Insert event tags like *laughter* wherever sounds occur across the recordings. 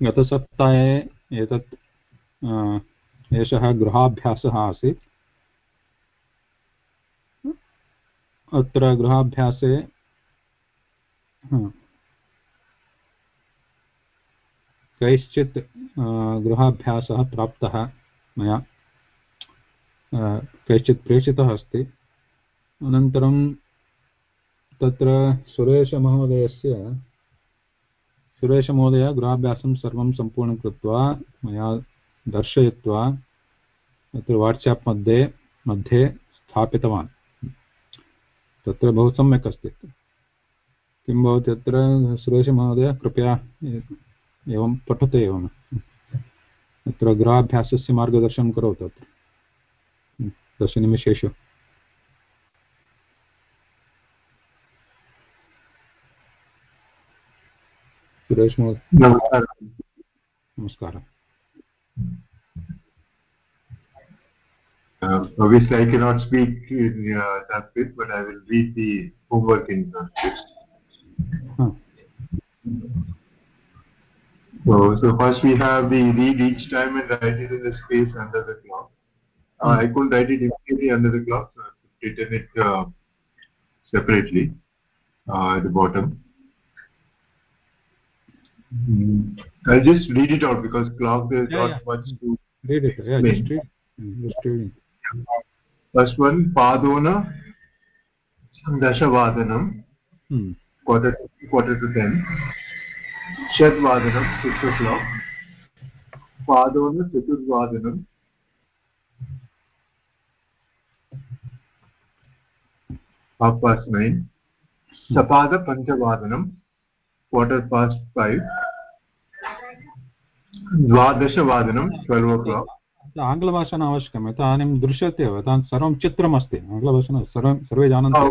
गतसप्ताहे एतत् एषः गृहाभ्यासः आसीत्। अत्र गृहाभ्यासे कैश्चित् गृहाभ्यासः प्राप्तः मया कैश्चित् प्रेषितः अस्ति। अनन्तरं तत्र सुरेशमहोदयस्य सुरेशमहोदय गृहाभ्यासं सर्वं सम्पूर्णं कृत्वा मया दर्शयित्वा तत्र वाट्साप् मध्ये मध्ये स्थापितवान्। तत्र बहु सम्यक् अस्ति। किं भवति अत्र? सुरेशमहोदय, कृपया एवं पठतु एवं। तत्र गृहाभ्यासस्य मार्गदर्शनं करोतु अत्र। दशनिमिषेषु। सुरेश महोदय नमस्कारः Uh, obviously, I cannot speak in uh, Sanskrit, but I will read the homework in Sanskrit. Huh. So, so first we have the read each time and write it in the space under the clock. Uh, I couldn't write it immediately under the clock, so I've written it uh, separately uh, at the bottom. Mm. I'll just read it out because clock there's yeah, not yeah. much to read it. Yeah, just read. Just reading. First one, Padona Dashavadanam, hmm. quarter, quarter to ten. षड्वादनं six o'clock पादोन half past nine सपाद पञ्चवादनं quarter past five. द्वादशवादनं twelve o'clock आङ्ग्लभाषा न आवश्यकम् इदानीं दृश्यते एव इदानीं सर्वं चित्रमस्ति आङ्ग्लभाषा न सर्वं सर्वे जानन्ति।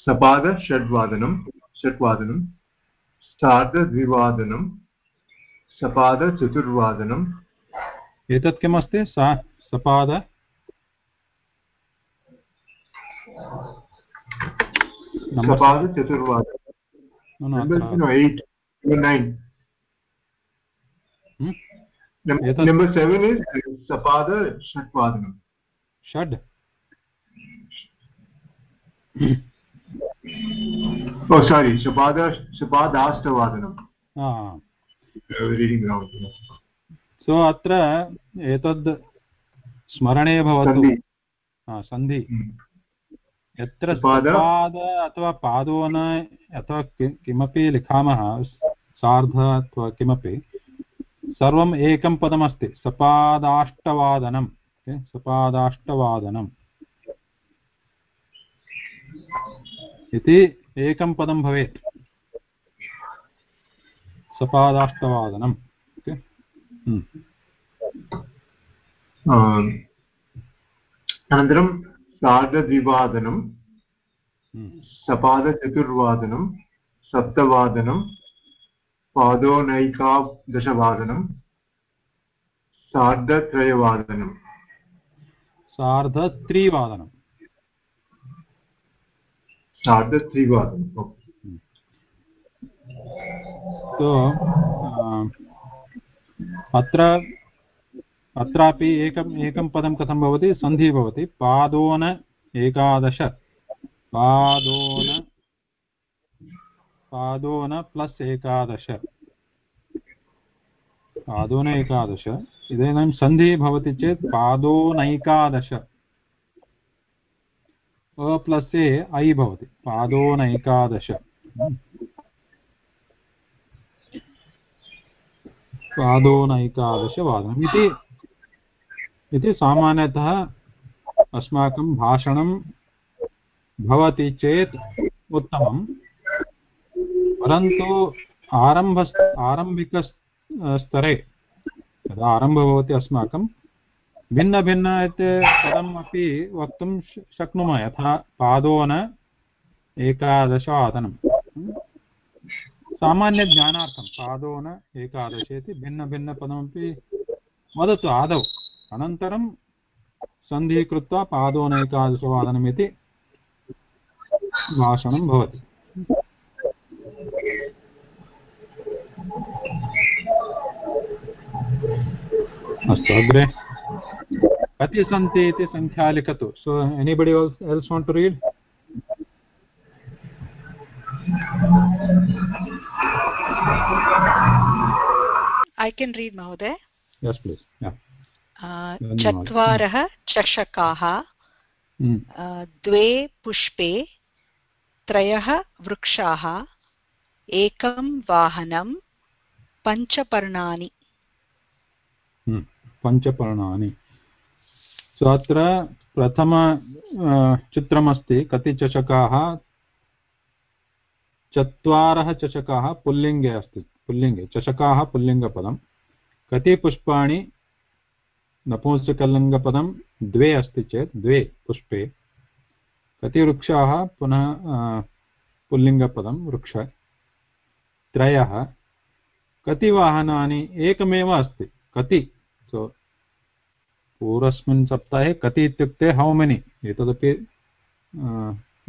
सपाद षड्वादनं षट्वादनं सार्धद्विवादनं सपादचतुर्वादनम् एतत् किमस्ति? सा सपाद? सपादचतुर्वादनं number 7 is sapada shatvadanam shad oh sorry sapada sapadastavadanam ah reading wrong so अत्र एतद् स्मरणे भवतु सन्धि यत्र पाद अथवा पादोन अथवा किमपि लिखामः सार्ध अथवा किमपि सर्वम् एकं पदमस्ति सपादाष्टवादनं सपादाष्टवादनम्। इति एकं पदं भवेत्। सपादाष्टवादनम् हम्म। अनन्तरं सार्धद्विवादनं। सपादचतुर्वादनं सप्तवादनं पादोनैकादशवादनं सार्धत्रयवादनं सार्धत्रिवादनं सार्धत्रिवादनं तो अत्र अत्रापि एकम् एकं पदं कथं भवति? सन्धिः भवति। पादोन एकादश। पादोन पादोन प्लस् एकादश। पादोन एकादश। इदानीं सन्धिः भवति चेत् पादोनैकादश। अ प्लस् ए ऐ भवति। पादोनैकादश पादोनैकादशवादनम् इति इति सामान्यतः अस्माकं भाषणं भवति चेत् उत्तमं। परन्तु आरंभ आरम्भिकस्तरे यदा आरम्भः भवति अस्माकं, भिन्नभिन्न पदम् अपि वक्तुं शक्नुमः, यथा पादोन एकादशवादनं सामान्यज्ञानार्थं पादोन, एकादश इति भिन्नभिन्नपदमपि वदतु, आदौ। अनन्तरं सन्धिः कृत्वा पादोन एकादशवादनमिति भाषणं भवति अस्तु अग्रे कति सन्ति इति सङ्ख्या लिखतु so anybody else want to read I can read, Mahoday. Yes, please. Yeah. चत्वारः चषकाः द्वे पुष्पे त्रयः वृक्षाः एकं वाहनं पञ्चपर्णानि। पञ्चपर्णानि। सो अत्र प्रथम चित्रमस्ति कति चषकाः? चत्वारः चषकाः पुल्लिङ्गे अस्ति पुल्लिङ्गे चषकाः पुल्लिङ्गपदं। कति पुष्पाणि? नपुंसकलिङ्गपदं द्वे अस्ति चेत्, द्वे पुष्पे कति वृक्षाः पुनः पुल्लिङ्गपदं वृक्ष, त्रयः कति वाहनानि एकमेव अस्ति, कति? सो पूर्वस्मिन् सप्ताहे कति इत्युक्ते हौ मेनि एतदपि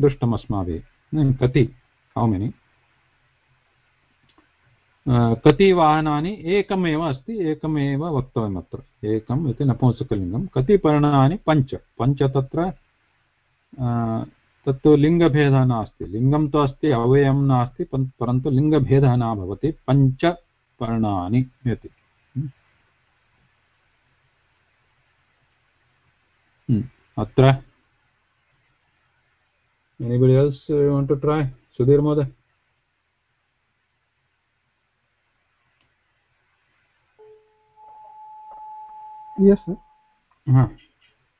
दृष्टम् अस्माभिः कति? हौ मेनि कति वाहनानि एकमेव अस्ति, एकमेव वक्तव्यम् अत्र एकम् इति नपुंसकलिङ्गं कति पर्णानि पञ्च। पञ्च तत्र तत्तु लिङ्गभेदः नास्ति। लिङ्गं तु अस्ति, अवयवं नास्ति परन्तु लिङ्गभेदः न भवति। पञ्चपर्णानि इति। अत्र? Anybody else want to try? sudhir mode ha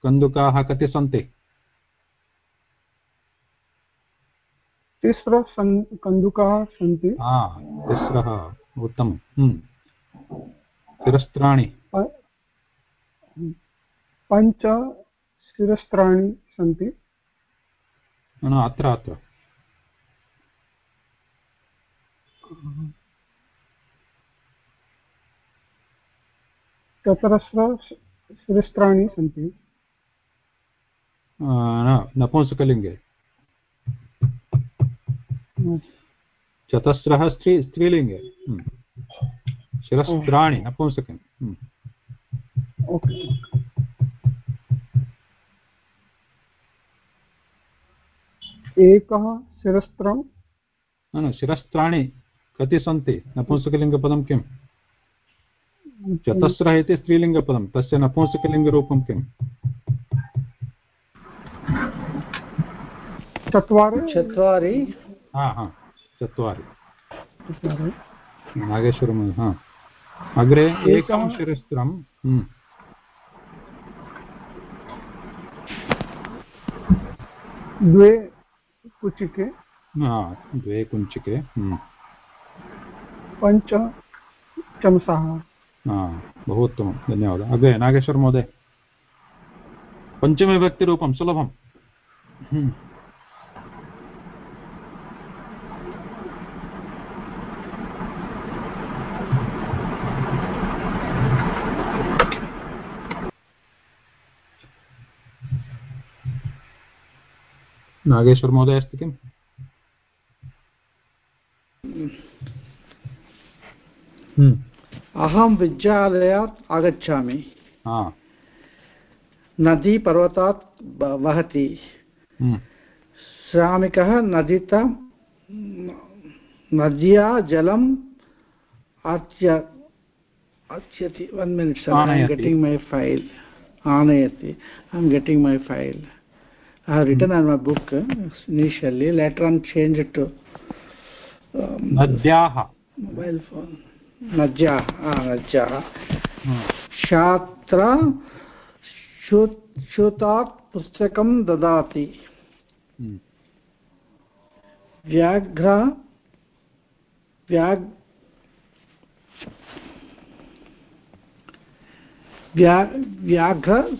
कन्दुकाः कति सन्ति तिस्रः कन्दुकाः सन्ति तिस्रः उत्तमं शिरस्त्राणि पञ्च शिरस्त्राणि सन्ति न अत्र अत्र चतरस्र शिरस्त्राणि सन्ति। नपुंसकलिङ्गे। चतस्रः स्त्री स्त्रीलिङ्गे। शिरस्त्राणि नपुंसकम् एकः शिरस्त्रं। न शिरस्त्राणि कति सन्ति? नपुंसकलिङ्गपदं किम्? चतस्रः इति स्त्रीलिङ्गपदं तस्य नपुंसकलिङ्गरूपं किम्? चत्वारि। चत्वारि। हा हा चत्वारि। नागेश्वरं हा। अग्रे एकं शिरस्त्रं हम्म। द्वे कुचिके। द्वे कुञ्चिके हम्म। पञ्च चमसाः बहु उत्तमं। धन्यवादः। अग्रे नागेश्वर महोदय। पञ्चमविभक्तिरूपं सुलभम्। हम्म। नागेश्वर महोदय अस्ति किम्? हम्म। अहं विद्यालयात् आगच्छामि। नदी पर्वतात् वहति। हम्म। श्रामिकः नदीत नद्या जलम् आच्य आच्यति। One minute getting my file आनयति। I am getting my file I have written on my book initially, later on changed to um, Nadyaha. Mobile phone. Ah, Nadyaha. Hmm. Shatra श्रुतात् पुस्तकं ददाति। व्याघ्र व्याघ् व्याघ्र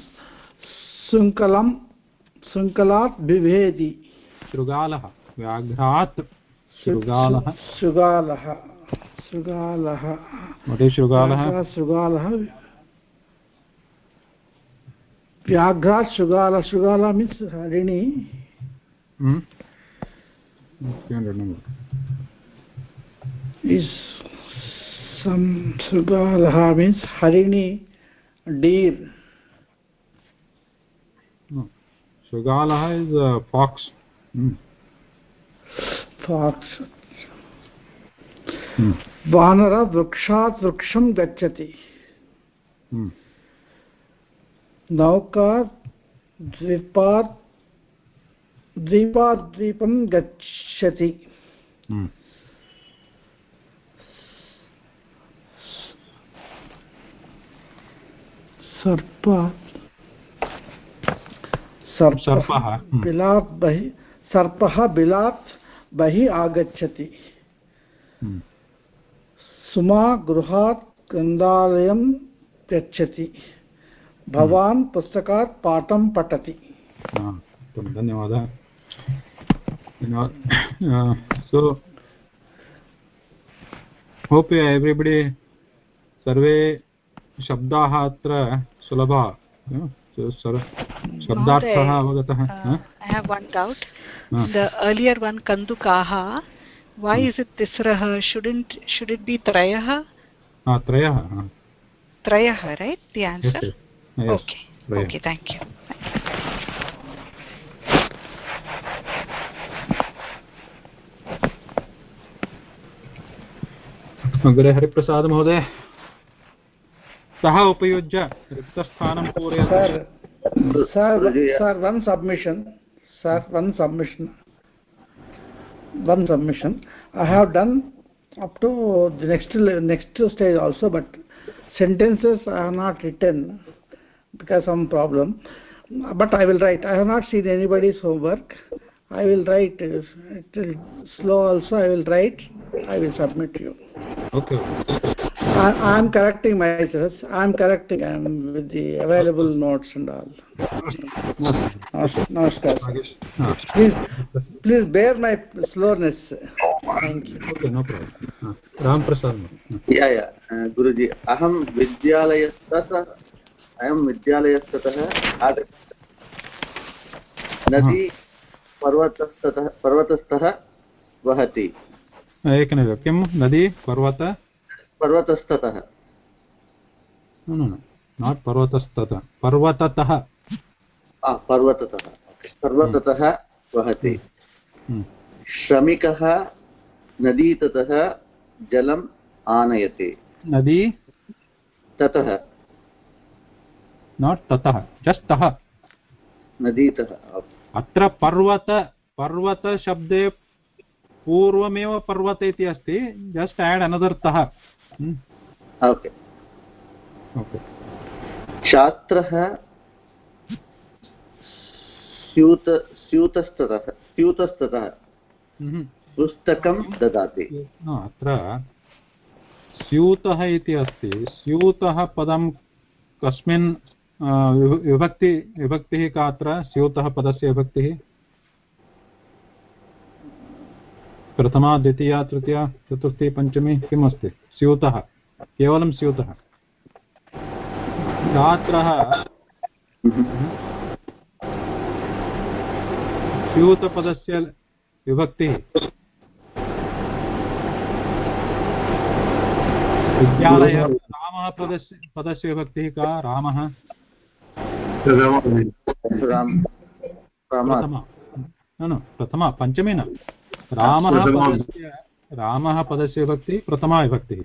शृङ्खलं शृङ्खलात् बिभेदि। शृगालः व्याघ्रात् शृगालः। शृगालः। शृगालः शृगालः शृगालः व्याघ्रात् शृगाल शृगाल मीन्स् ऋणि is some Sugalaha means Harini, deer. No. Shugalaha वानर वृक्षात वृक्षम गच्छति। हम्म। नौका द्वीपात द्वीपात गच्छति। हम्म। सर्प। सर्प सर्पः हम्म। बिलात् बहि सर्पः बिलात् बहि आगच्छति। hmm. सुमा गृहात् ग्रन्थालयं गच्छति भवान् पुस्तकात् पाठं पठति। हा, धन्यवादः। सो होप् एव्रिबडि सर्वे शब्दाः अत्र सुलभा। शब्दार्थः अवगतः have one doubt. Ah. The earlier one, Kandukaha, why is it Tisrah? Shouldn't, should it be Trayah? हा, त्रयः हा, Trayah, right? The answer? yes, yes, Okay. त्रयः. Okay, thank you. अग्रे हरिप्रसादमहोदय सः उपयुज्य रिक्तस्थानं पूरयतु sir, one submission. Sir, one submission. I have done up to the next next stage also, but sentences I have not written because some problem. But I will write. I have not seen anybody's homework. I will write. uh, slow also. I will write. I will submit you. Okay I, I am correcting myself. I am correcting. I with the available notes and all. Namaskar. Please, please bear my slowness. Thank you. Okay no problem हा, रामप्रसाद या या गुरुजि अहं विद्यालयस्तः अयं विद्यालयस्ततः आगतः नदी पर्वतस्ततः पर्वतस्थः वहति एकनिमिषं किं नदी पर्वत पर्वतस्ततः। नाट् पर्वतस्ततः. पर्वततः. पर्वततः. पर्वततः वहति। हम्म, श्रमिकः नदीततः जलम् आनयति। नदी? ततः। नाट् ततः जस्ट् तः। नदीतः। अत्र पर्वत पर्वतशब्दे पूर्वमेव पर्वत इति अस्ति जस्ट् एड् अनदर् तः। हम्म, ओके ओके छात्रः स्यूत स्यूतस्ततः स्यूतस्ततः पुस्तकं ददाति। अत्र स्यूतः इति अस्ति। स्यूतः पदं कस्मिन् विभक्ति विभक्तिः का अत्र? स्यूतः पदस्य विभक्तिः? प्रथमा द्वितीया तृतीया चतुर्थी पञ्चमी किम् अस्ति स्यूतः केवलं स्यूतः। छात्रः स्यूतपदस्य विभक्तिः। विद्यालयः रामः पदस्य पदस्य विभक्तिः का? रामः। प्रथमा। न न प्रथमा पञ्चमी न। रामः पदस्य रामः पदस्य विभक्तिः प्रथमा विभक्तिः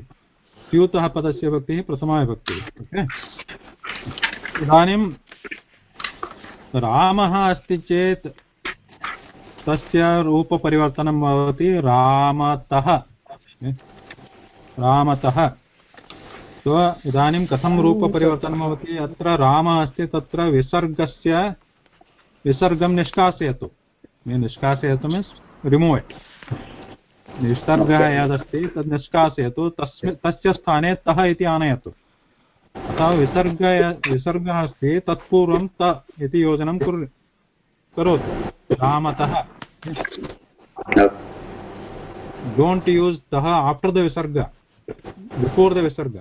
स्यूतः पदस्य विभक्तिः प्रथमा विभक्तिः ओके? इदानीं रामः अस्ति चेत् तस्य रूपपरिवर्तनं भवति रामतः? रामतः। सो इदानीं कथं रूपपरिवर्तनं भवति? अत्र रामः अस्ति, तत्र विसर्गस्य, विसर्गं निष्कासयतु। निष्कासयतु मीन्स् रिमूव् इट्। विसर्गः यदस्ति तद् निष्कासयतु तस्मिन् तस्य स्थाने तः इति आनयतु। अतः विसर्ग विसर्गः अस्ति तत्पूर्वं त इति योजनं कुर् करोतु। रामतः। डोण्ट् यूस् तः आफ्टर् द विसर्ग बिफोर् द विसर्ग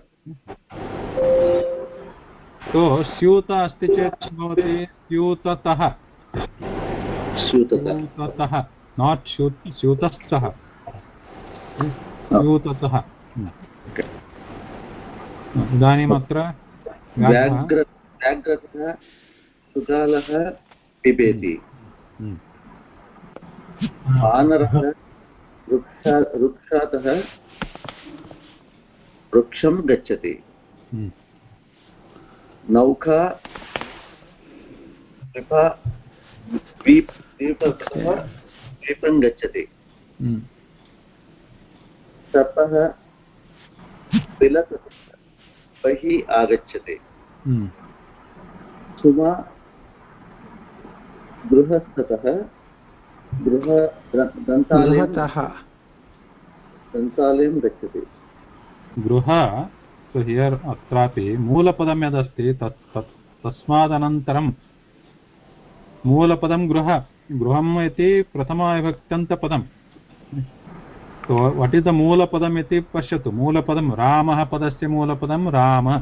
तो स्यूत अस्ति चेत् भवति स्यूततः स्यूततः नाट् स्यूत् स्यूतस्थः स्यूततः इदानीम् अत्र व्याघ्रः। व्याघ्र पिबेति। हम्म। वानरः वृक्षा वृक्षातः वृक्षं गच्छति। हम्म। नौका द्वीप द्वीपतः द्वीपं गच्छति। सर्पः तिलतः बहिः आगच्छति। सुमा गृहस्थतः गृह गृहतः। ग्रन्थालयं गच्छति। गृह सो हियर् अत्रापि मूलपदं यदस्ति तत् तत् तस्मादनन्तरं मूलपदं गृह। गृहम् इति प्रथमाविभक्त्यन्तपदं what is the मूलपदम् इति पश्यतु। मूलपदं रामः पदस्य मूलपदं राम।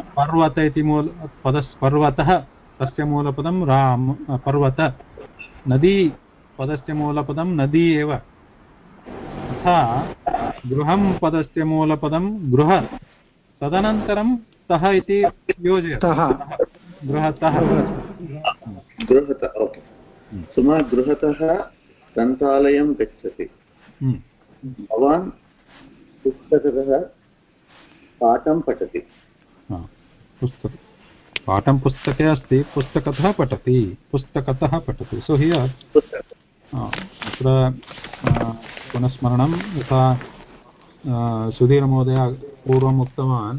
पर्वत इति मूल पदस् पर्वतः तस्य मूलपदं राम पर्वत। नदी पदस्य मूलपदं नदी एव। तथा गृहं पदस्य मूलपदं गृह। तदनन्तरं तः इति योजय तः। गृहतः। गृहतः ओके। सुमा गृहतः ग्रन्थालयं गच्छति। हम्म, भवान् पुस्तकतः पाठं पठति। पुस्तक पाठं पुस्तके अस्ति पुस्तकतः पठति पुस्तकतः पठति। सो हियर् पुस्तक। अत्र पुनस्मरणं यथा सुधीरमहोदय पूर्वम् उक्तवान्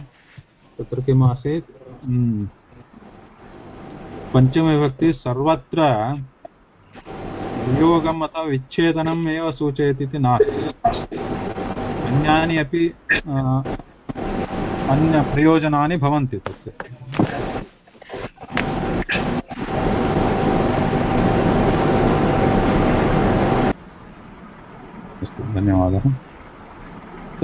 तत्र किम् आसीत्? हम्म, पञ्चमविभक्ति सर्वत्र वियोगम् अथवा विच्छेदनम् एव सूचयति इति नास्ति। अन्यानि अपि अन्यप्रयोजनानि भवन्ति तस्य। धन्यवादः।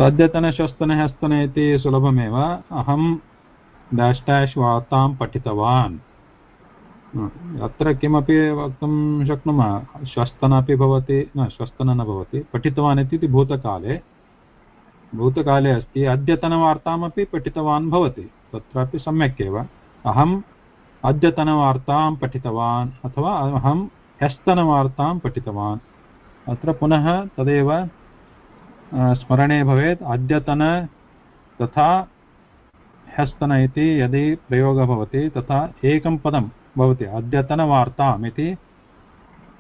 अद्यतनश्वस्तने हस्तने इति सुलभमेव। अहं डाश् डाश् वार्तां पठितवान्। अत्र किमपि वक्तुं शक्नुमः? श्वस्तन अपि भवति, न श्वस्तन न भवति, पठितवान् इति भूतकाले। भूतकाले अस्ति, अद्यतनवार्तामपि पठितवान् भवति, तत्रापि सम्यक् एव अहम् अद्यतनवार्तां पठितवान्, अथवा अहं ह्यस्तनवार्तां पठितवान्। अत्र पुनः तदेव स्मरणे भवेत्, अद्यतन तथा ह्यस्तन इति यदि प्रयोगः भवति, तथा एकं पदं भवति। अद्यतनवार्ताम् इति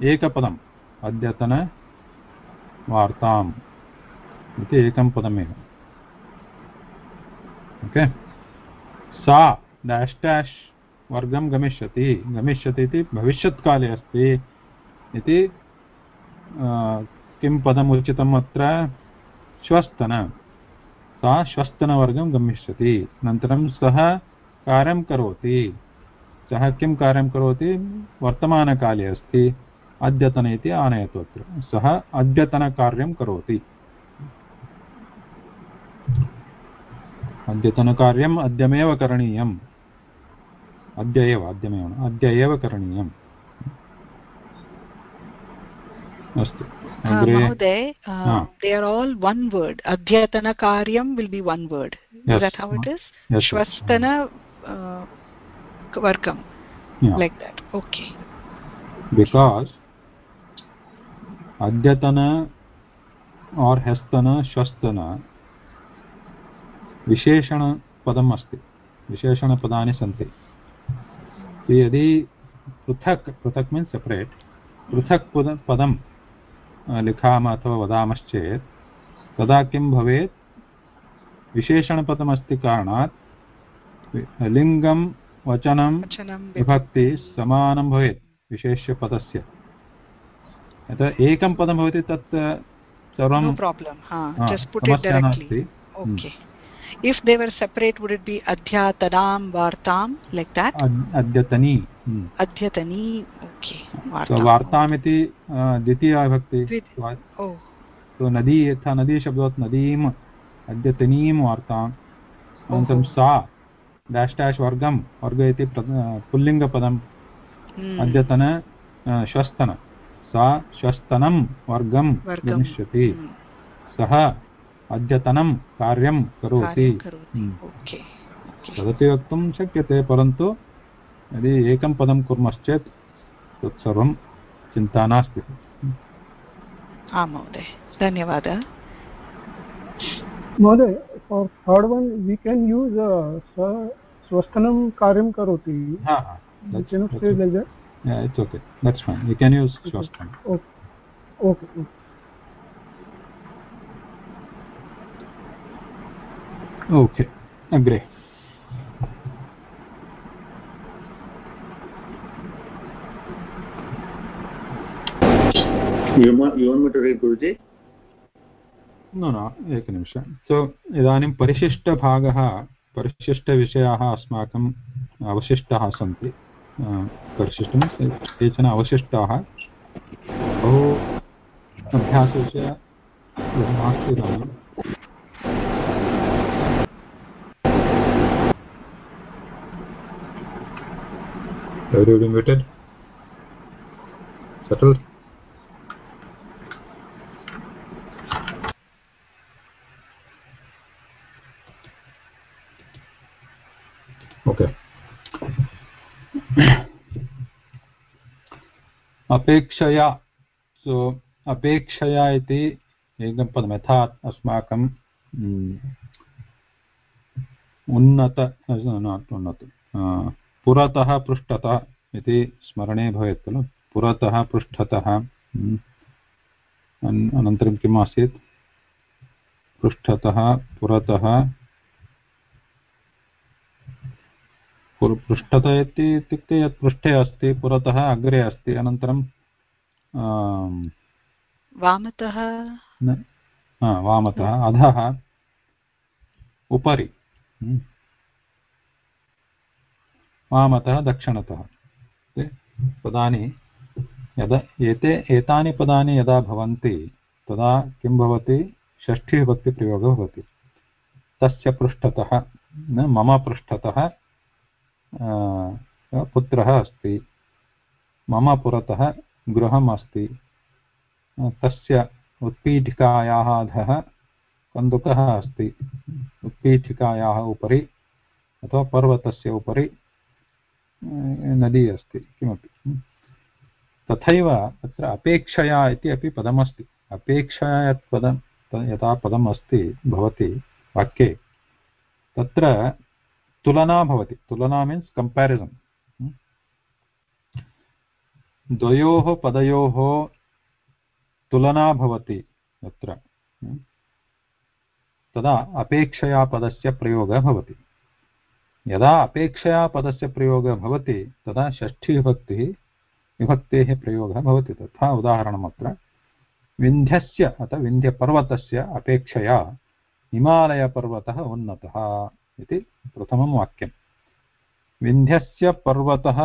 एकपदम्। अद्यतनवार्ताम् इति एकं पदमेव। ओके? सा डाश् डाश् वर्गं गमिष्यति। गमिष्यति इति भविष्यत्काले अस्ति इति किं पदम् उचितम् अत्र? श्वस्तन। सा श्वस्तनवर्गं गमिष्यति। अनन्तरं सः कार्यं करोति। सह किं कार्यं करोति? वर्तमानकाले अस्ति अद्यतन इति आनयतु अत्र। सः अद्यतनकार्यं करोति। अद्यतनकार्यम् अद्यमेव करणीयम्। अद्य एव अद्यमेव अद्य एव करणीयम्। अस्तु। अद्यतनकार्यं विल् बि वन् वर्ड् श्वस्तन varkam. Yeah. Like that. Okay. because अद्यतन और ह्यस्तन श्वस्तन विशेषणपदम् अस्ति विशेषणपदानि सन्ति यदि पृथक् पृथक् मीन्स् सेपरेट् पृथक् पद लिखामः अथवा वदामश्चेत् तदा किं भवेत् विशेषणपदमस्ति कारणात् लिङ्गं वचनं विभक्ति समानं भवेत् विशेष्यपदस्य यतः एकं पदं भवति तत् सर्वं समस्या नास्ति If they were separate, would it be adhyatanam vartam like that? अद्यतनी hmm. Adhyatani. Okay. So, Vartam. अ, द्वितीया विभक्ति द्वित- वा- Oh. तो नदी यथा नदी शब्दात् नदीम् अद्यतनीं वार्ताम् अनन्तरं ओहो। सा डाश् डाश् वर्गं वर्ग इति पुल्लिङ्गपदम्. अद्यतन श्वस्तन सा श्वस्तनं वर्गं. गमिष्यति. सः अद्यतनं कार्यं करोति तदपि वक्तुं शक्यते परन्तु यदि एकं पदं कुर्मश्चेत् तत्सर्वं चिन्ता नास्ति आं महोदय धन्यवादः महोदय for third one we can use uh, sa swasthanam karyam karoti हा हा we cannot say like that Yeah, it's okay. That's fine. You can use Shwastam. okay okay, okay. Okay. Agree. You want, you want me to read, Guruji? न न एकनिमिषं सो इदानीं परिशिष्टभागः, परिशिष्टविषयाः अस्माकम् अवशिष्टाः सन्ति परिशिष्टं केचन अवशिष्टाः बहु अभ्यासविषय नास्ति इदानीं Everybody muted? Settled? ओके अपेक्षया, सो, अपेक्षया इति एकं पदं यथा अस्माकं उन्नत उन्नत पुरतः पृष्ठतः इति स्मरणे भवेत् खलु। पुरतः पृष्ठतः अन्- अनन्तरं किम् आसीत्? पृष्ठतः, पुरतः पृष्ठतः इति इत्युक्ते यत् पृष्ठे अस्ति पुरतः अग्रे अस्ति अनन्तरं वामतः वामतः अधः उपरि हम्म। वामतः दक्षिणतः पदानि यदा एते एतानि पदानि यदा भवन्ति तदा किं भवति षष्ठीविभक्तिप्रयोगः भवति तस्य पृष्ठतः न मम पृष्ठतः पुत्रः अस्ति, मम पुरतः गृहम् अस्ति। तस्य उत्पीठिकायाः अधः कन्दुकः अस्ति। उत्पीठिकायाः उपरि अथवा पर्वतस्य उपरि नदी अस्ति, किमपि। तथैव अत्र अपेक्षया इति अपि पदमस्ति। अपेक्षया यत् पदं, यथा पदम् अस्ति भवति वाक्ये, तत्र तुलना भवति। तुलना मीन्स् कम्पेरिसन् द्वयोः पदयोः तुलना भवति तत्र तदा अपेक्षया पदस्य प्रयोगः भवति। यदा अपेक्षया पदस्य प्रयोगः भवति, तदा षष्ठीविभक्तिः, विभक्तेः प्रयोगः भवति। तथा उदाहरणमत्र, विन्ध्यस्य अथ विन्ध्यपर्वतस्य अपेक्षया हिमालयपर्वतः उन्नतः। इति प्रथमं वाक्यं विन्ध्यस्य पर्वतः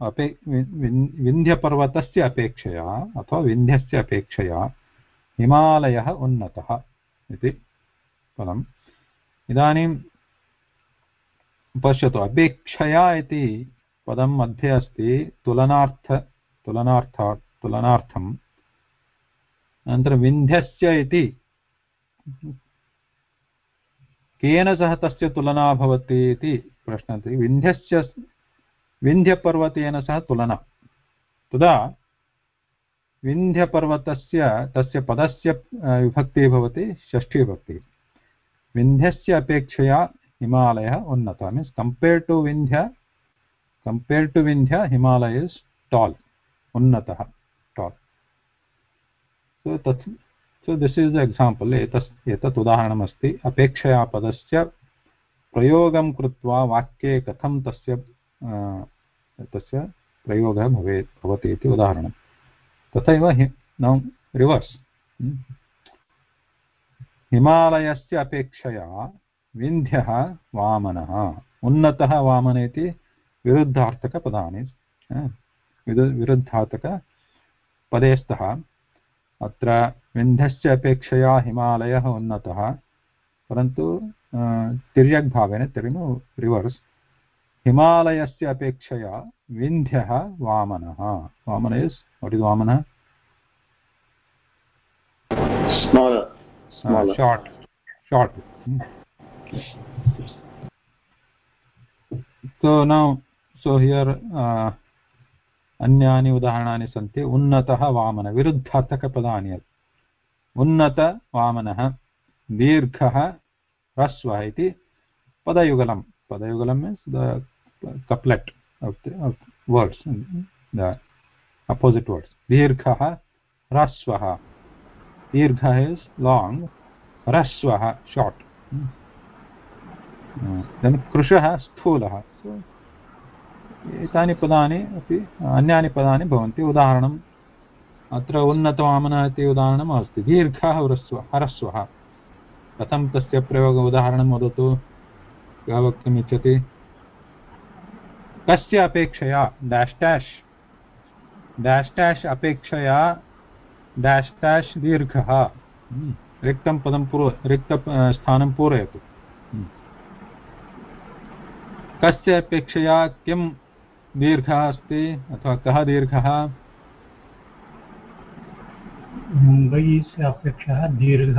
अपे विन्ध्यपर्वतस्य अपेक्षया अथवा विन्ध्यस्य अपेक्षया हिमालयः उन्नतः इति पदम् इदानीं पश्यतु, अपेक्षया इति पदं मध्ये अस्ति तुलनार्थ तुलनार्थ तुलनार्थम्। अनन्तरं विन्ध्यस्य इति केन सह तस्य तुलना भवति इति प्रश्नः अस्ति विन्ध्यस्य विन्ध्यपर्वतेन सह तुलना। तदा विन्ध्यपर्वतस्य, तस्य पदस्य विभक्तिः भवति षष्ठीविभक्तिः विन्ध्यस्य अपेक्षया हिमालयः उन्नतः। Means compare to Vindhya compare to Vindhya, Himalaya is tall उन्नतः tall तत् so this is the example. एतस्, एतत् उदाहरणमस्ति। अपेक्षया पदस्य प्रयोगं कृत्वा वाक्ये कथं तस्य तस्य प्रयोगः भवेत्, भवति इति उदाहरणं। तथैव हि, नौ रिवर्स् हिमालयस्य अपेक्षया विन्ध्यः वामनः। उन्नतः वामन इति विरुद्धार्थकपदानि विरु विरुद्धार्थकपदे स्तः अत्र विन्ध्यस्य अपेक्षया हिमालयः उन्नतः। परन्तु अ, तिर्यग्भावेन तिर्नु रिवर्स् हिमालयस्य अपेक्षया विन्ध्यः वामनः। वामन is what is वामनः. Short hmm. so now so here uh, अन्यानि उदाहरणानि सन्ति। उन्नतः वामन विरुद्धार्थकपदानि उन्नतवामनः दीर्घ ह्रस्व इति पदयुगलं पदयुगलं means the couplet words the opposite words दीर्घः ह्रस्वः। दीर्घः इस् लाङ्ग् ह्रस्वः शार्ट् कृशः स्थूलः। एतानि पदानि अपि अन्यानि पदानि भवन्ति। अत्र उन्नतवामनः इति उदाहरणम् अस्ति दीर्घः ह्रस्व ह्रस्वः। कथं तस्य प्रयोग उदाहरणं वदतु? कः वक्तुम् इच्छति कस्य अपेक्षया? डाश् डाश् डाश् डाश् अपेक्षया डाश् डाश् दीर्घः। हम्म, रिक्तं पदं पूर्व रिक्त स्थानं पूरयतु। हम्म। कस्य अपेक्षया किं दीर्घः अस्ति? अथवा कः दीर्घः? मुम्बै अपेक्षया दीर्घ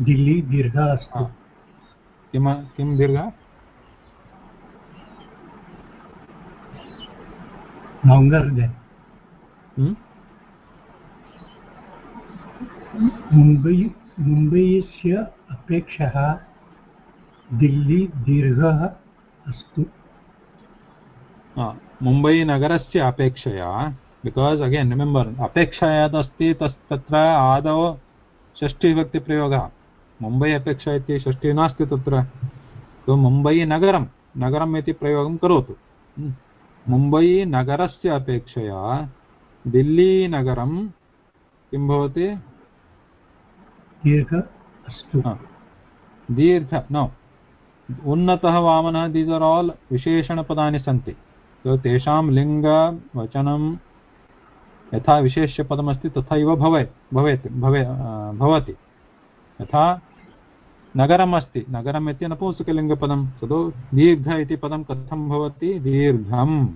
दिल्ली दीर्घः अस्ति किं किं दीर्घः? longer than hmm? Mumbai मुम्बैस्य अपेक्षः Delhi दीर्घः अस्तु मुम्बैनगरस्य अपेक्षया बिकास् अगेन् रिमेम्बर् अपेक्षा यदस्ति तस् तत्र आदौ षष्ठीविभक्तिप्रयोगः मुम्बै अपेक्षा इति षष्ठी नास्ति तत्र तो मुम्बैनगरं नगरम् इति प्रयोगं करोतु मुम्बैनगरस्य अपेक्षया दिल्लीनगरं किं भवति दीर्घ अस्तु दीर्घ न उन्नतः वामनः दीस् आर् आल् विशेषणपदानि सन्ति तो तेषां लिङ्गवचनं यथा विशेष्यपदमस्ति तथैव भवेत् भवेत्, भवे भवति। यथा नगरम् अस्ति नगरम् इति नपुंसकलिङ्गपदं। तद् दीर्घ इति पदं कथं भवति? दीर्घं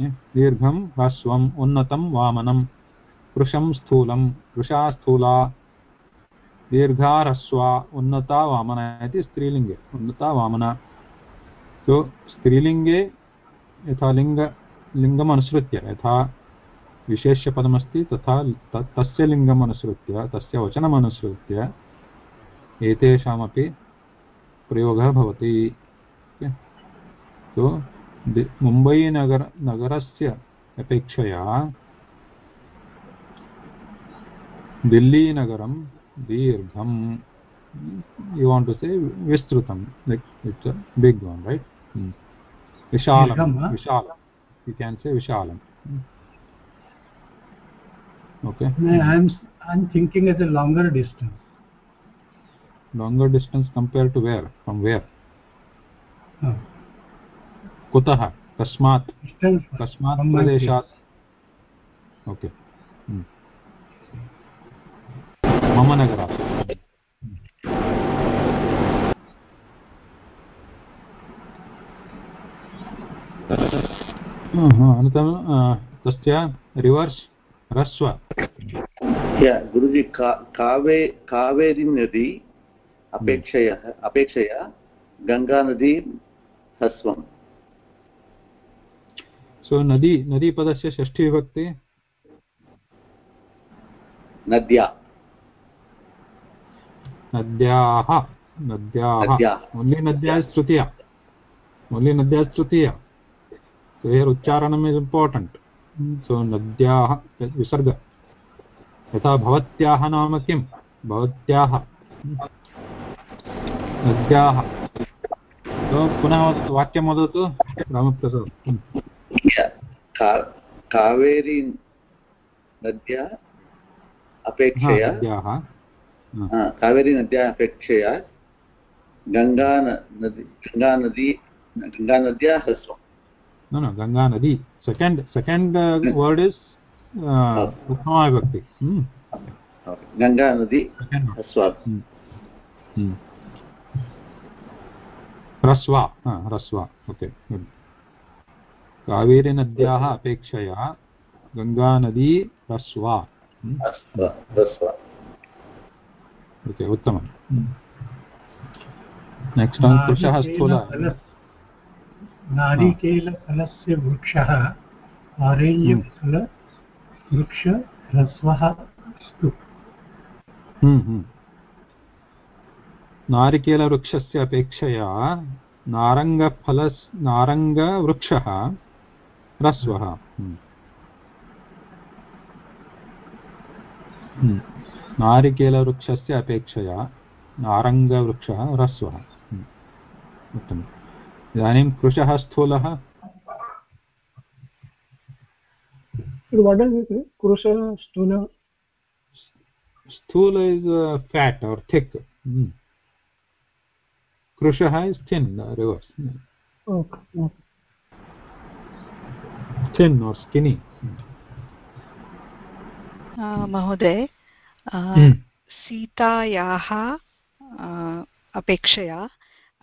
दीर्घं ह्रस्वम्, उन्नतं वामनं कृशं स्थूलं कृशा स्थूला, दीर्घा ह्रस्वा, उन्नता वामना इति स्त्रीलिङ्गे, उन्नता वामना। सो स्त्रीलिङ्गे यथा लिङ्ग लिङ्गम् अनुसृत्य यथा विशेष्यपदमस्ति तथा तस्य लिङ्गम् अनुसृत्य तस्य वचनमनुसृत्य एतेषामपि प्रयोगः भवति। तो मुम्बैनगर नगरस्य अपेक्षया दिल्लीनगरं दीर्घं यु want to say विस्तृतं it's a big one right विशालं विशालं यु केन् से विशालम्. Okay i'm i'm thinking as a longer distance longer distance compared to where from where कुतः कस्मात् कस्मात् प्रदेशात् ओके मम नगरात् अनन्तरं तस्य रिवर्स् ह्रस्व गुरुजि कावे कावेरी नदी अपेक्षया अपेक्षया गङ्गानदी ह्रस्वम् सो नदी नदीपदस्य षष्ठीविभक्ति नद्या नद्याः नद्याः ओन्लि नद्या तृतीया ओन्लि नद्या तृतीया ucharanam is important. So नद्याः विसर्ग। यथा भवत्याः नाम किं भवत्याः। नद्याः। पुनः वाक्यं वदतु रामप्रसाद्। कावेरी नद्या अपेक्षया कावेरी नद्या अपेक्षया गङ्गा नदी गङ्गानदी गङ्गानद्या ह्रस्वं। no ganga nadi second second uh, word is uh, uttama vibhakti hmm. Ganga नदी ह्रस्वा ह्रस्वा ह्रस्वा ओके कावेरीनद्याः अपेक्षया गङ्गानदी ह्रस्वा ओके उत्तमम् नेक्स्ट् कृशः स्थूल नारिकेलफलस्य वृक्षः आरेल्यफलवृक्षह्रस्वः अस्तु। नारिकेलवृक्षस्य अपेक्षया नारङ्गफल नारङ्गवृक्षः ह्रस्वः। नारिकेलवृक्षस्य अपेक्षया नारङ्गवृक्षः ह्रस्वः। उत्तमम्। इदानीं कृशः स्थूलः। स्थूल is fat or thick कृशः is thin reverse thin or skinny महोदय uh, सीतायाः uh, अपेक्षया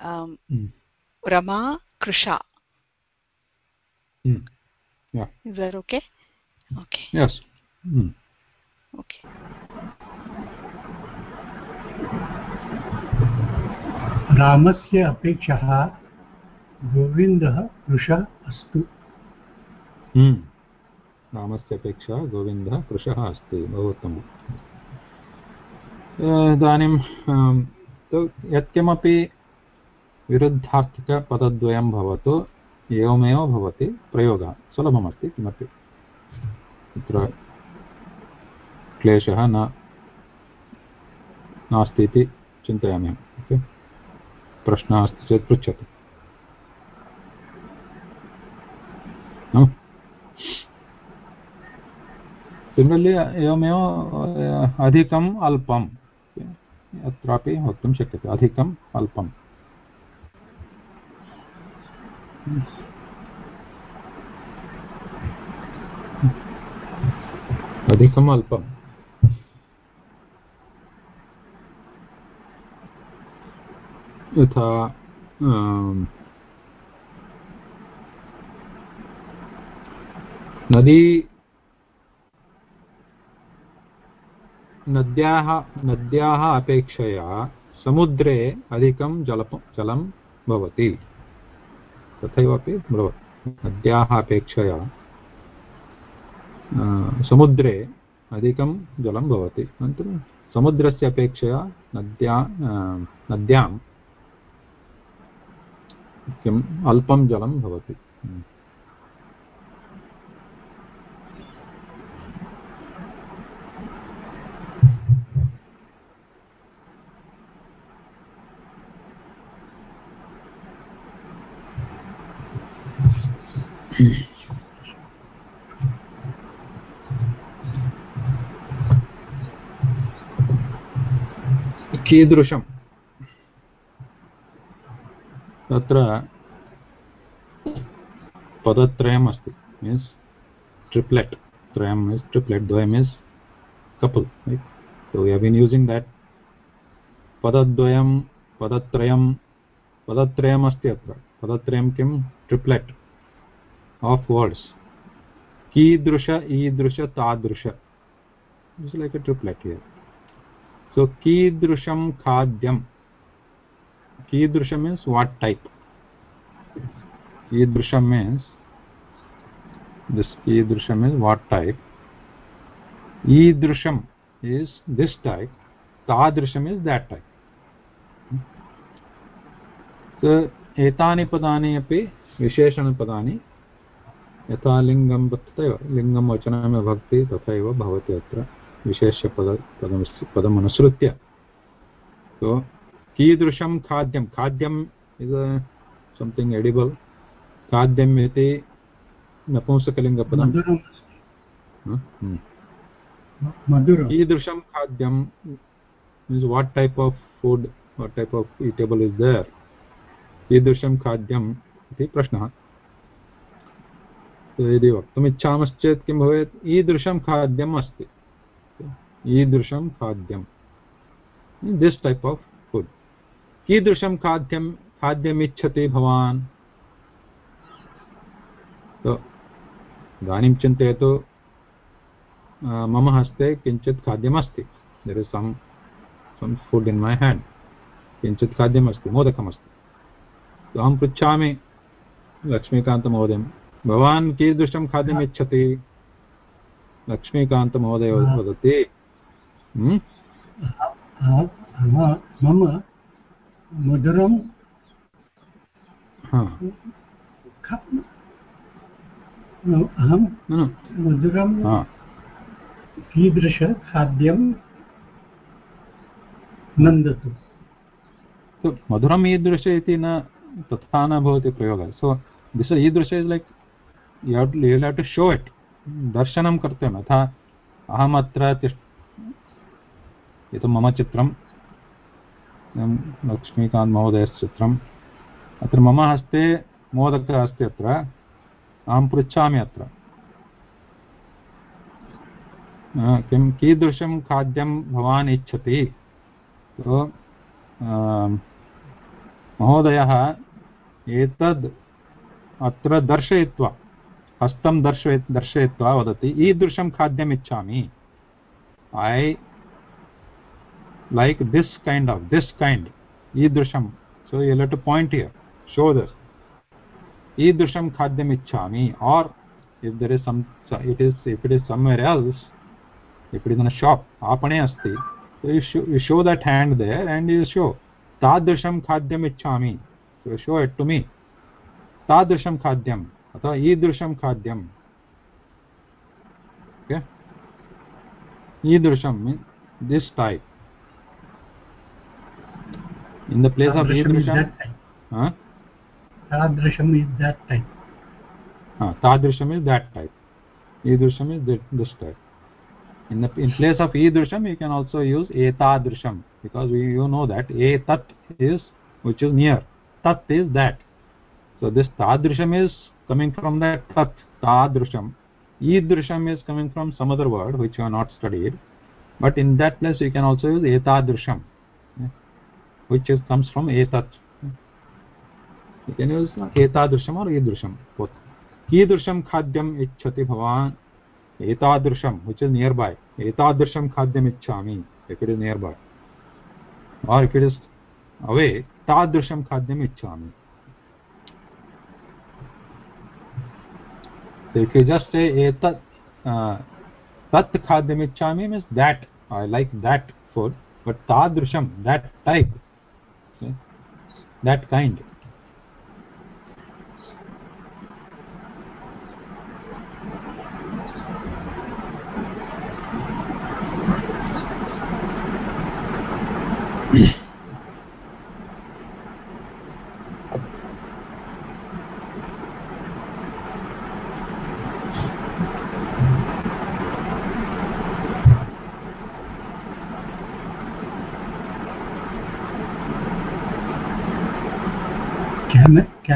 um, रमा कृषा is that okay? Okay. Yes. Mm. okay. रामस्य अपेक्षः गोविन्दः कृशः अस्तु। रामस्य अपेक्षा गोविन्दः कृशः अस्ति बहु उत्तमम् इदानीं यत्किमपि विरुद्धार्थकपदद्वयं भवतु, एवमेव भवति, प्रयोगः, सुलभमस्ति, किमपि तत्र क्लेशः न, नास्ति इति चिन्तयामि ओके? प्रश्नः अस्ति चेत् पृच्छतु। सिमिलर्लि एवमेव, अधिकम् अल्पम् अत्रापि वक्तुं शक्यते, अधिकम् अल्पम्। अधिकम् अल्पम्। यथा नदी नद्याः नद्याः अपेक्षया समुद्रे अधिकं जल जलं भवति। तथैव अपि नद्याः अपेक्षया समुद्रे अधिकं जलं भवति। अनन्तरं समुद्रस्य अपेक्षया नद्या नद्यां किम्, अल्पं जलं भवति। कीदृशं तत्र पदत्रयम् अस्ति मीन्स् ट्रिप्लेट् त्रयं मीन्स् ट्रिप्लेट् द्वयम् means couple have been using that. पदद्वयं, पदत्रयं पदत्रयम् अस्ति अत्र. पदत्रयं किं? ट्रिप्लेट् आफ् वर्ड्स् कीदृश, ईदृश, तादृश. It's like a triplet here so कीदृशं खाद्यं कीदृशं मीन्स् वाट् टैप् कीदृशं मीन्स् दिस् कीदृशं मीन्स् वाट् टैप् ईदृशम् इस् दिस् टैप् तादृशम् इस् देट् टैप् एतानि पदानि अपि विशेषणपदानि यथा लिङ्गं वर्तते लिङ्गं वचनमेव भवति तथैव भवति अत्र विशेष्यपद पदमस्ति पदमनुसृत्य। so कीदृशं खाद्यं? खाद्यम् इस् संथिङ्ग् एडिबल् खाद्यम् इति नपुंसकलिङ्गपदं कीदृशं खाद्यं means what type of food what type of eatable is there कीदृशं खाद्यम् इति प्रश्नः। यदि वक्तुम् इच्छामश्चेत् किं भवेत्? ईदृशं खाद्यम् अस्ति। ईदृशं खाद्यं दिस् टैप् आफ् फुड् कीदृशं खाद्यं खाद्यम् इच्छति भवान् इदानीं चिन्तयतु मम हस्ते किञ्चित् खाद्यमस्ति. देर् इस् सम् सम् फुड् इन् मै हेण्ड् किञ्चित् खाद्यमस्ति, मोदकमस्ति. तो अहं पृच्छामि, लक्ष्मीकान्तमहोदयं, भवान् कीदृशं खाद्यम् इच्छति लक्ष्मीकान्तमहोदय वदति। मम मधुरं अहं मधुरं कीदृशखाद्यं नन्दतु मधुरम् ईदृश इति न तथा न भवति प्रयोगः so this ईदृश is like you have to show it दर्शनं कर्तव्यं यथा अहमत्र तिष्ठ एतत् मम चित्रं लक्ष्मीकान्त् महोदयस्य चित्रम्। अत्र मम हस्ते मोदकः अस्ति अत्र, अहं पृच्छामि अत्र। किं, कीदृशं खाद्यं भवान् इच्छति? तो महोदयः एतद् अत्र दर्शयित्वा, हस्तं दर्शय दर्शयित्वा वदति, ईदृशं खाद्यम् इच्छामि। I like this kind of this kind idrusham so you have to point here show this idrusham khadyam ichhami or if there is some it is if it is somewhere else if it is in a shop apane asti so you show, you show that hand there and you show tadrusham khadyam ichhami so you show it to me tadrusham khadyam अथवा ईदृशं खाद्यम् okay ईदृशं means this type in the place of idrisham huh? Tadrisham is that type uh, tadrisham is that type. Idrisham is this type. In the in place of idrisham you can also use etadrisham because we you know that etat is which is near. Tat is that. So this tadrisham is coming from that tat tadrisham. Idrisham is coming from some other word which you have not studied. But in that place you can also use etadrisham which is, comes from etat you can use etadrusham or idrusham both कीदृशं खाद्यम् इच्छति भवान् एतादृशं which is nearby एतादृशं खाद्यम् इच्छामि if it is nearby or if it is away तादृशं खाद्यम् इच्छामि if you just say etat uh, tat खाद्यम् इच्छामि means that i like that food but tadrusham that type? That kind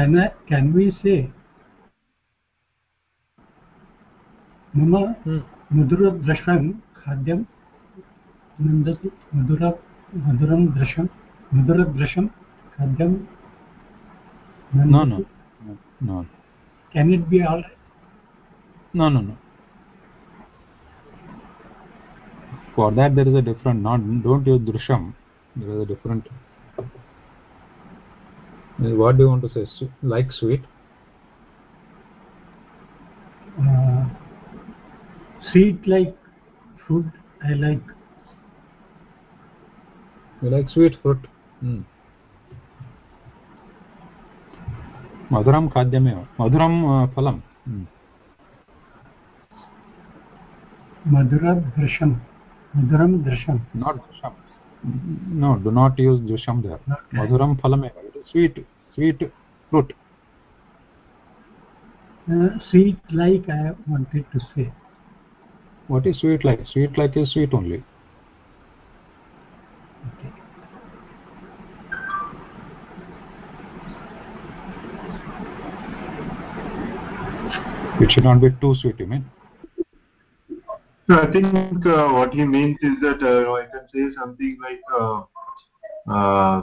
can I, can we say मम मधुरदृशं खाद्यं नन्दतु मधुर मधुरं दृशं मधुरदृशं खाद्यं no no no can it be all no no no for that there is a different not don't use drusham there is a different what do you want to say like sweet uh, sweet like food i like you like sweet fruit hmm. मधुरं खाद्यमेव मधुरं फलं मधुरदृशं मधुरं दृशं not दृशं no do not use drusham there madhuram phalameva it is sweet sweet fruit. Uh, sweet like i wanted to say. What is sweet like? Sweet like is sweet only. Okay. It should not be too sweet you mean? So i think uh, what he means is that uh, i can say something like uh, uh,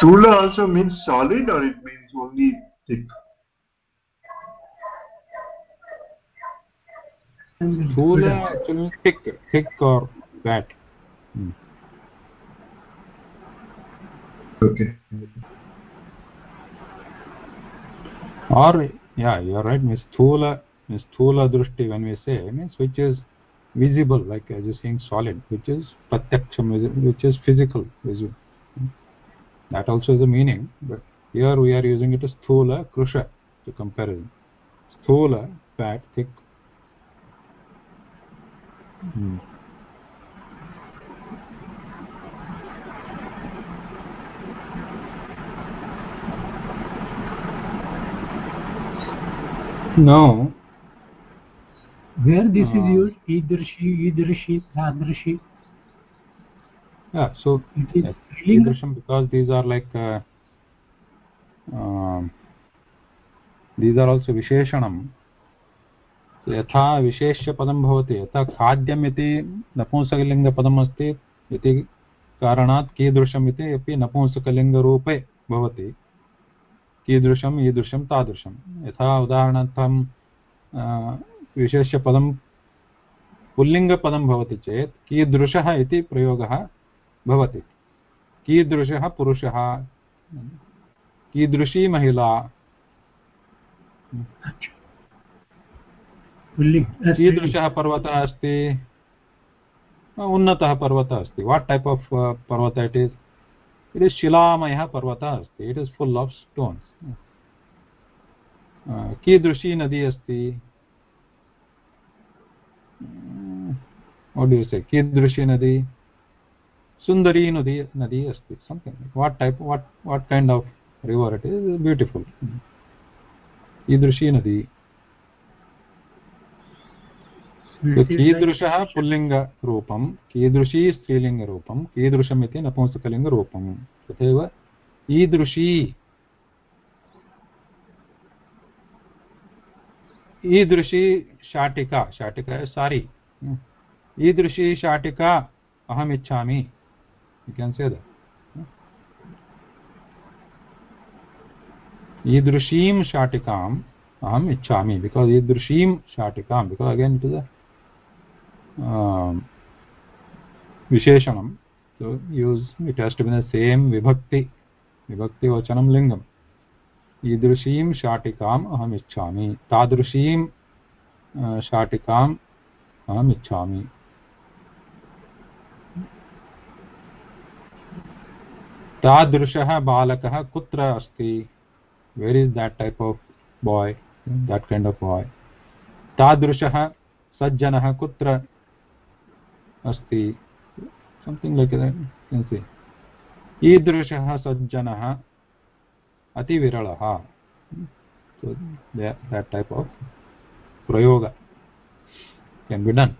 stula also means solid or it means only thick? Stula actually thick thick or fat? Hmm. okay. Or yeah you are right means sthula means sthula drushti when we say means which is visible like as you saying solid which is pratyaksham which is physical visible that also is a meaning but here we are using it as sthula krusha to comparison sthula fat thick. Hmm. no. Where this uh, is used? Idrishi idrishi tadrishi yeah so these are like uh, uh, these are also visheshanam. यथा विशेष्यपदं भवति यथा खाद्यम् इति नपुंसकलिङ्गपदम् अस्ति इति कारणात् कीदृशम् इति अपि नपुंसकलिङ्गरूपे भवति कीदृशम् ईदृशं तादृशं यथा उदाहरणार्थं विशेष्यपदं पुल्लिङ्गपदं भवति चेत् कीदृशः इति प्रयोगः भवति। कीदृशः पुरुषः? कीदृशी महिला? कीदृशः पर्वतः अस्ति? उन्नतः पर्वतः अस्ति। वाट् टैप् आफ् पर्वत इट् इस् इट् इस् शिलामयः पर्वतः अस्ति। It is full of stones कीदृशी नदी अस्ति? से कीदृशी नदी? सुन्दरी नदी नदी अस्ति something what type what what kind of river it is beautiful कीदृशी नदी कीदृशः पुल्लिङ्गरूपं कीदृशी स्त्रीलिङ्गरूपं कीदृशम् इति नपुंसकलिङ्गरूपं तथैव ईदृशी ईदृशी शाटिका शाटिका सारी ईदृशी शाटिका अहमिच्छामि you can say that. ईदृशीं शाटिकाम् अहम् इच्छामि बिकास् ईदृशीं शाटिकां बिकास् अगेन् इट् इस् विशेषणं so, use, it has to be the same vibhakti vibhakti vachanam ईदृशीं शाटिकाम् अहम् इच्छामि तादृशीं शाटिकाम् अहम् इच्छामि तादृशः बालकः कुत्र अस्ति? Where is that type of boy that kind of boy तादृशः सज्जनः कुत्र अस्ति? संथिङ्ग् लैक् ईदृशः सज्जनः अतिविरलः. देट् टैप् आफ् प्रयोग can be done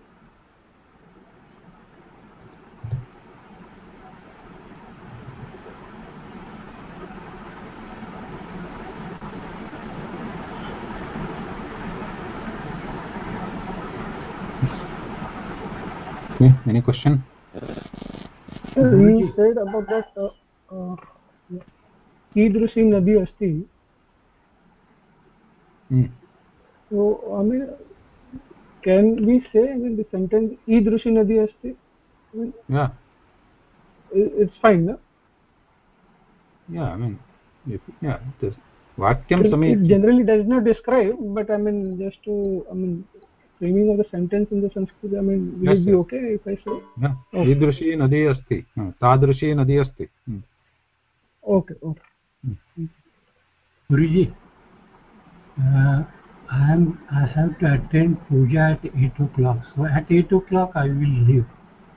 any question? ज़बरदस्त कीदृशी नदी अस्ति. तो हमें कैन बी से सेंटेंस ईदृशी नदी अस्ती? इट्स फाइन ना? या आई मीन या वाक्यम समय generally does not describe but I mean just to I mean framing of the sentence in the sanskrit i mean will yes, it be okay if i say yeah okay. ईदृशी नदी अस्ति तादृशी नदी अस्ति okay okay guruji uh, i am i have to attend puja at 8 o'clock so at 8 o'clock i will leave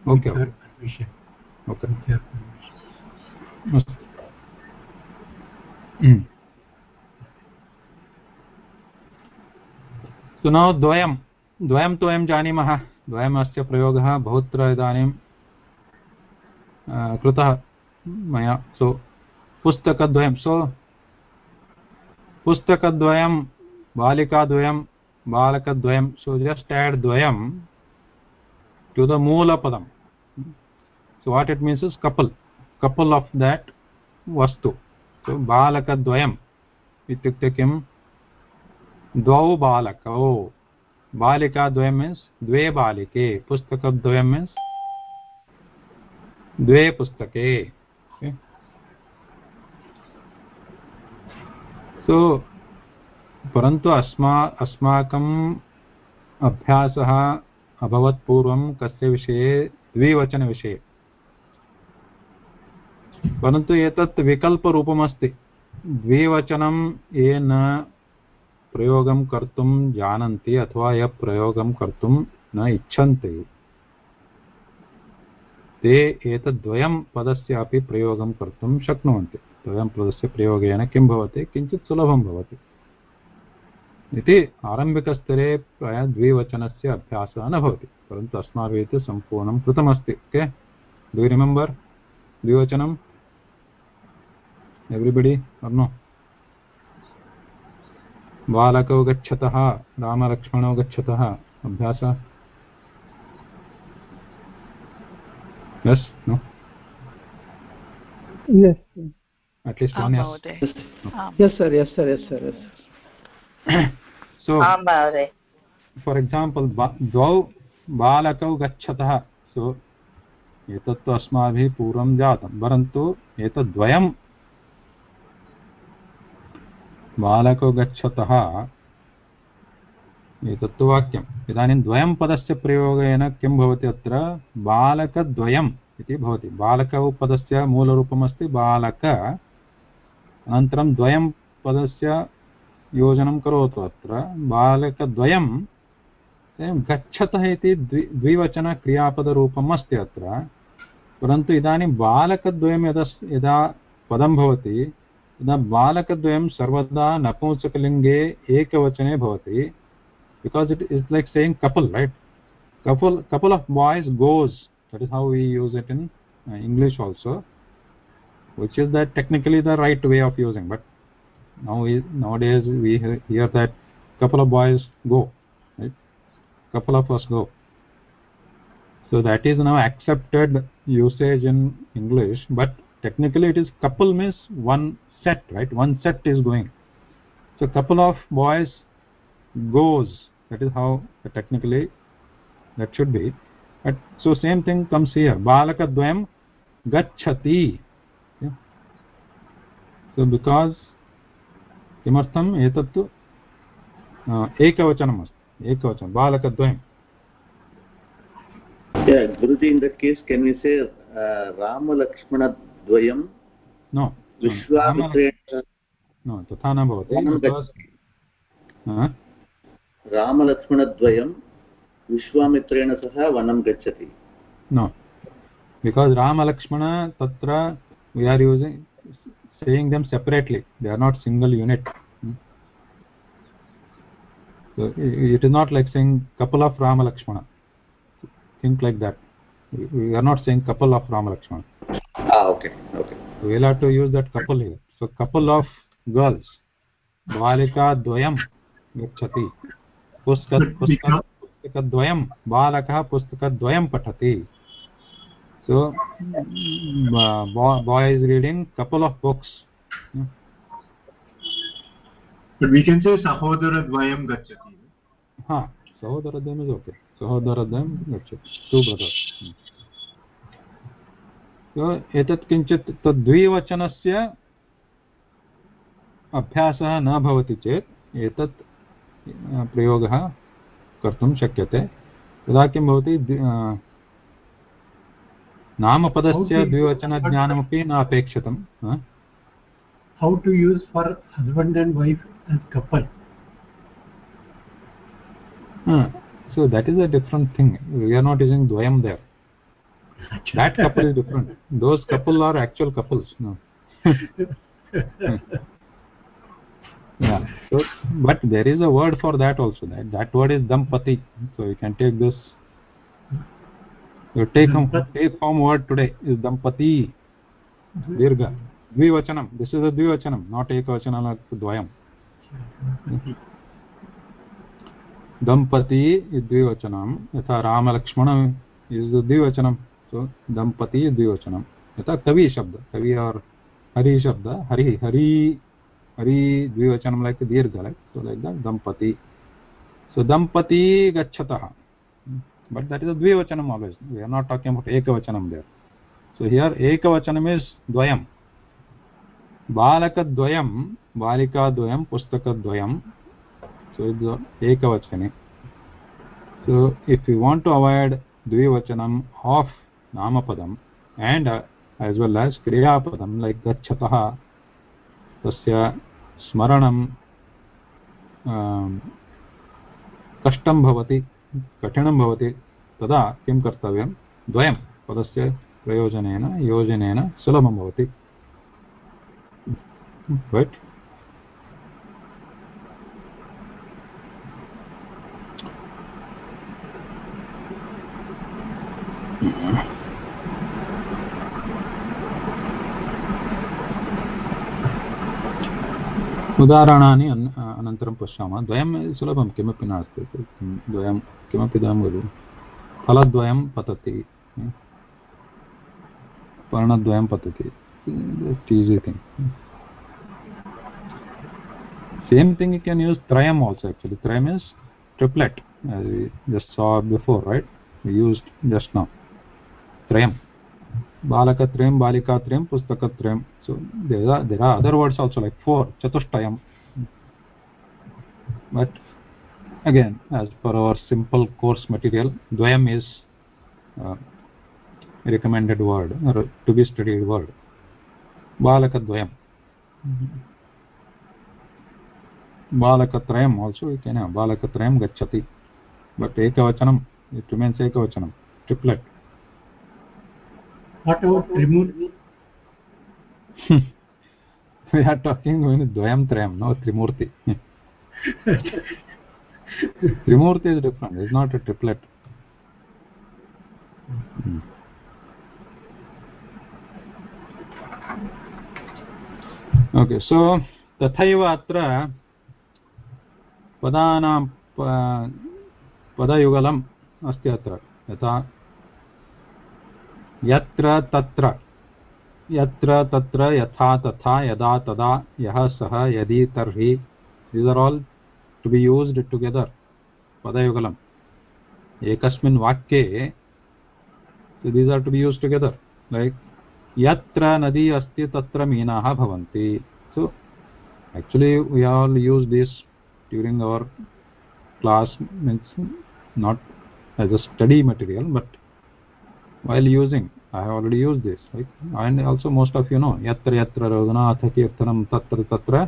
okay with your permission okay with your permission mm. so now dvayam द्वयं तु वयं जानीमः। द्वयम् अस्य प्रयोगः बहुत्र इदानीं कृतः मया। सो, पुस्तकद्वयं सो, पुस्तकद्वयं, बालिकाद्वयं, बालकद्वयं, सो, जस्ट् एड् द्वयं to the मूलपदं so what it means is couple couple of that वस्तु सो बालकद्वयम् इत्युक्ते किं द्वौ बालकौ। बालिकाद्वयं मीन्स् द्वे बालिके पुस्तकद्वयं मीन्स् द्वे पुस्तके। सो परन्तु अस्मा अस्माकम् अभ्यासः अभवत् पूर्वं कस्य विषये, द्विवचनविषये। परन्तु एतत् विकल्परूपमस्ति। द्विवचनं ये न प्रयोगं कर्तुं जानन्ति अथवा यः प्रयोगं कर्तुं न इच्छन्ति। ते एतद्वयं पदस्य अपि प्रयोगं कर्तुं शक्नुवन्ति। द्वयं पदस्य प्रयोगेन किं भवति? किञ्चित् सुलभं भवति। इति आरम्भिकस्तरे प्रायः द्विवचनस्य अभ्यासः न भवति, परन्तु अस्माभिः तु सम्पूर्णं कृतमस्ति। ओके? डु रिमेम्बर् द्विवचनं एव्रिबडि no बालकौ गच्छतः रामलक्ष्मणौ गच्छतः अभ्यासः yes no yes at least आं बालको गच्छतः रामलक्ष्मणौ गच्छतः। अभ्यासः। फार् एक्साम्पल् द्वौ बालकौ गच्छतः। सो एतत्तु अस्माभिः पूर्वं बालकौ गच्छतः एतत्तु वाक्यम् इदानीं द्वयं पदस्य प्रयोगेन किं भवति अत्र? बालकद्वयम् इति भवति। बालकौ पदस्य मूलरूपमस्ति बालक। अनन्तरं द्वयं पदस्य योजनं करोतु अत्र। बालकद्वयं गच्छतः इति द्वि द्विवचनक्रियापदरूपम् अस्ति अत्र। परन्तु इदानीं बालकद्वयं यदा यदा पदं भवति इदानीं बालकद्वयं सर्वदा नपुंसकलिङ्गे एकवचने भवति। Because it is like saying couple right couple couple of boys goes that is how we use it in English also which is the technically the right way of using but now nowadays we hear that couple of boys go right couple of us go so that is now uh, accepted usage in english, but technically it is couple means one set right one set is going so couple of boys goes that is how technically that should be but so same thing comes here balakadvayam gachati yeah. so because किमर्थम् एतत्तु एकवचनम् अस्ति एकवचनं बालकद्वयं Yeah, Guruji, in that case, can we say uh, तथा न भवति रामलक्ष्मणद्वयं विश्वामित्रेण सह वनं गच्छति। नो बिकास् रामलक्ष्मण तत्र we are using saying them separately they are not single unit it is not like saying couple of Ramlakshman think like that we are not saying couple of Ramlakshman ah okay okay we will have to use that couple here so couple of girls balika dvayam gachati pustak pustak पुस्तकद्वयं बालकः पुस्तकद्वयं पठति so boy, boy is reading couple of books but we can say sahodara dvayam gachati ha sahodaradvayam is okay sahodaradvayam gachati two brothers so तो एतत् किञ्चित् तद्विवचनस्य अभ्यासः न भवति चेत् एतत् प्रयोगः कर्तुं शक्यते। तदा किं भवति नामपदस्य द्विवचनज्ञानमपि न अपेक्षितं how to use for husband and wife couple so that is a different thing we are not using द्वयं there that couple is different those couple are actual couples no yeah so but there is a word for that also that that word is dampati so you can take this your take home take home word today is dampati dirgha दीर्घ द्विवचनं this is a द्विवचनं not एकवचनं द्वयं दम्पती द्विवचनं यथा Ram Lakshman is द्विवचनं सो दम्पति द्विवचनं। यथा कवि शब्द, कवि आर् हरि शब्द, हरी हरी हरी द्विवचनं लाइक दीर्घ लाइक सो लैक् द दम्पति। सो दम्पति गच्छतः। But that is a द्विवचनम् always we are not talking about एकवचनं देर् सो हियर् एकवचनम् इस् द्वयं बालकद्वयं बालिकाद्वयं पुस्तकद्वयं सो इस् एकवचने। So if you want to avoid द्विवचनम् of and uh, as well as kriyapadam like gachatah tasya स्मरणं कष्टं भवति कठिनं भवति तदा किं कर्तव्यं? द्वयं पदस्य प्रयोजनेन योजनेन सुलभं भवति. रैट् उदाहरण अन् पशा पश्यामः. द्वयं सुलभं, किमपि नास्ति. पतती किमपि द्वयं वदतु. फलद्वयं पतति. पर्णद्वयं पतति. Same thing you can use त्रयम् बिफोर एक्चुलि त्रयम् इस् ट्रिप्लेट् जस्ट् सा before right used just now त्रयं so there are there are other words also like four chatushtayam but again as per our simple course material dvayam is uh, recommended word or to be studied word balakadvayam balakatrayam also you can have balakatrayam gachati but ekavachanam it remains ekavachanam triplet what about trimurti we are talking only dvayam trayam no trimurti trimurti is different it's not a triplet hmm. Okay so तथैव अत्र पदानां पदयुगलम् अस्ति अत्र यथा यत्र तत्र यत्र तत्र यथा तथा यदा तदा यः सः यदि तर्हि these are all to be used together पदयुगलम्। एकस्मिन् वाक्ये these are to be use together like यत्र नदी अस्ति तत्र मीनाः भवन्ति। सो actually we all use this during our class, means not as a study material, but while using i have already used this right and also most of you know yatra yatra raghunath kirtanam tatra tatra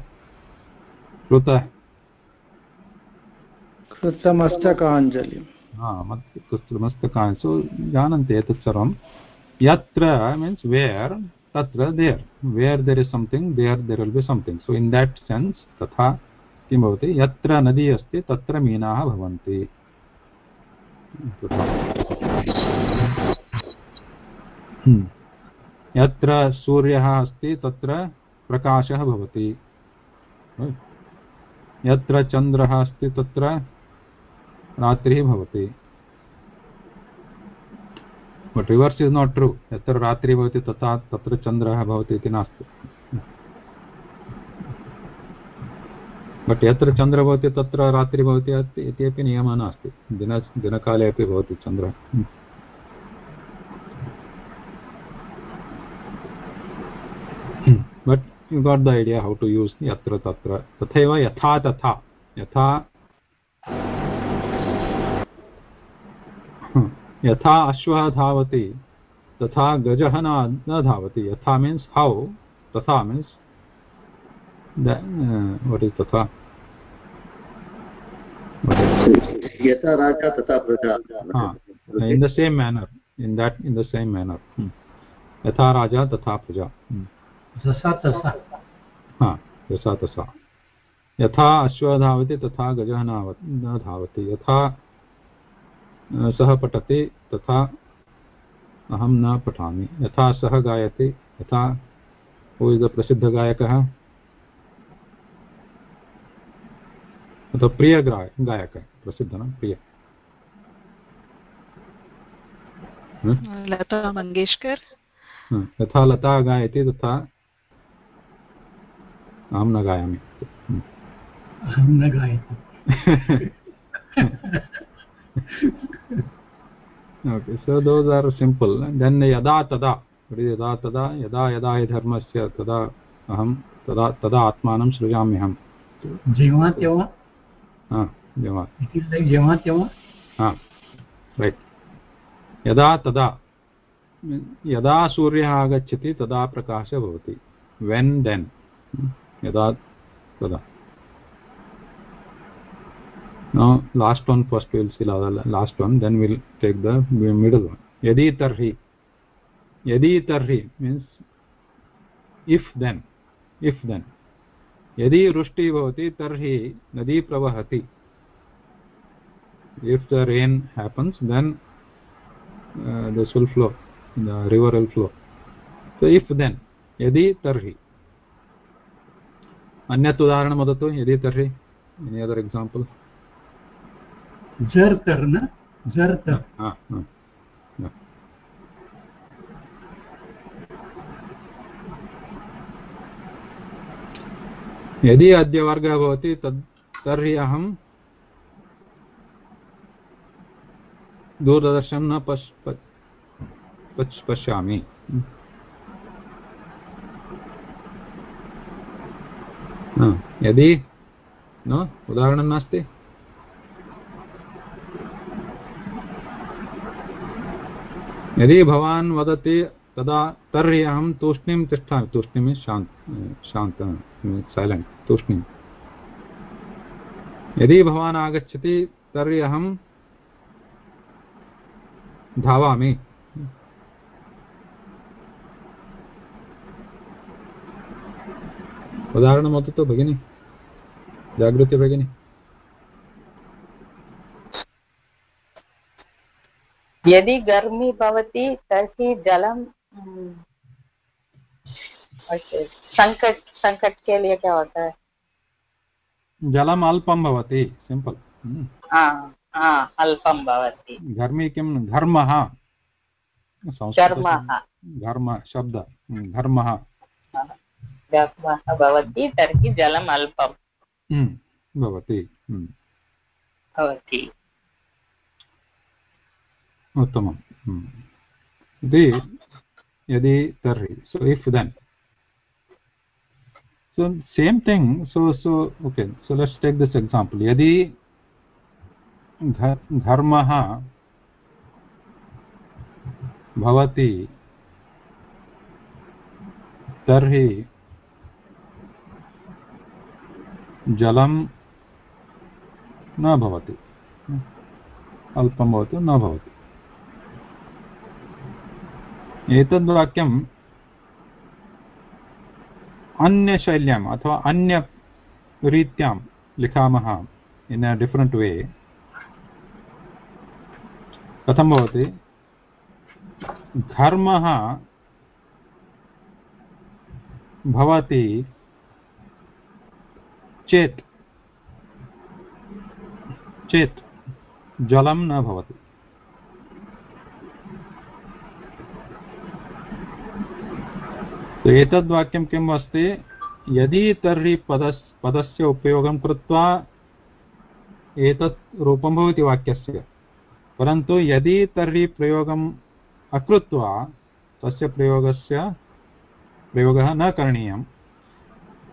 कृतः कृतमस्तकाञ्जलिं कृतमस्तकाञ्जलि सो जानन्ति एतत् सर्वं yatra means where tatra there where there is something there there will be something so in that sense tatha किं भवति यत्र नदी अस्ति तत्र मीनाः भवन्ति यत्र सूर्यः अस्ति, तत्र प्रकाशः भवति। यत्र चन्द्रः अस्ति, तत्र रात्रिः भवति। But reverse is not true यत्र रात्रिः भवति, तथा तत्र चन्द्रः भवति इति नास्ति। बट् यत्र चन्द्रः भवति, तत्र रात्रिः भवति इति अपि नियमः नास्ति। दिन दिनकाले अपि भवति चन्द्रः। But you got the idea how to use यत्र तत्र तथैव यथा तथा यथा यथा अश्वः धावति तथा गजः न न धावति यथा मीन्स् हौ तथा मीन्स् वट् इस् तथा यथा राजा तथा प्रजा in the same manner. In that in the same manner. Hmm. यथा राजा तथा प्रजा जसा तसा। हा यथा तथा यथा अश्वः धावति तथा गजः न धावति। यथा सः पठति तथा अहं न पठामि। यथा सः गायति यथा हू इस् द प्रसिद्धगायकः अथवा प्रिय गायकः प्रसिद्ध न प्रिय। लता मङ्गेश्कर् यथा लता गायति तथा अहं न गायामि। अहं न गायामि। So those are simple then यदा तदा यदा तदा यदा यदा धर्मस्य तदा अहं तदा तदा आत्मानं सृजाम्यहं यदा तदा यदा सूर्यः आगच्छति तदा प्रकाशः भवति। वेन् देन् यदा तदा। Last one first will see last one then will take the middle one यदि तर्हि यदि तर्हि means if then if then यदि वृष्टिः भवति तर्हि नदी प्रवहति if the rain happens then this will flow the river will flow if then यदि तर्हि अन्यत् उदाहरणं वदतु यदि तर्हि any other example? जर न? जर यदि अद्य वर्गः भवति तद् तर्हि अहं दूरदर्शनं न पश् पश् पश्यामि। यदि न, उदाहरणं नास्ति। यदि भवान् वदति तदा तर्हि अहं तूष्णीं तिष्ठामि, तूष्णीं शान्त शान्त सैलेण्ट्, तूष्णीं। यदि भवान् आगच्छति, तर्हि अहं धावामि। उदाहरणं वदतु भगिनि। जागृति भगिनी। यदि गर्मी भवति तर्हि जलं संकट संकट के लिए क्या होता है? जलम् अल्पं भवति सिम्पल्। अल्पं भवति। घर्मी किं घर्मः। घर्म। शब्द। घर्मः। घर्मः भवति तर्हि जलम् अल्पं भवति उत्तमम् इति यदि तर्हि so if then so same thing so so okay so let's take this example यदि धर्मः भवति तर्हि जलं न भवति। अल्पं भवतु, न भवति। एतद्वाक्यम् अन्यशैल्याम् अथवा अन्यरीत्यां लिखामः इन् अ डिफ्रेण्ट् वे कथं भवति? धर्मः भवति चेत्। चेत्। जलं न भवति। तो एतद्वाक्यं किम् अस्ति? यदि तर्हि पदस्, पदस्य उपयोगं कृत्वा एतत् रूपं भवति वाक्यस्य। परन्तु यदि तर्हि प्रयोगम् अकृत्वा तस्य प्रयोगस्य, प्रयोगः न करणीयं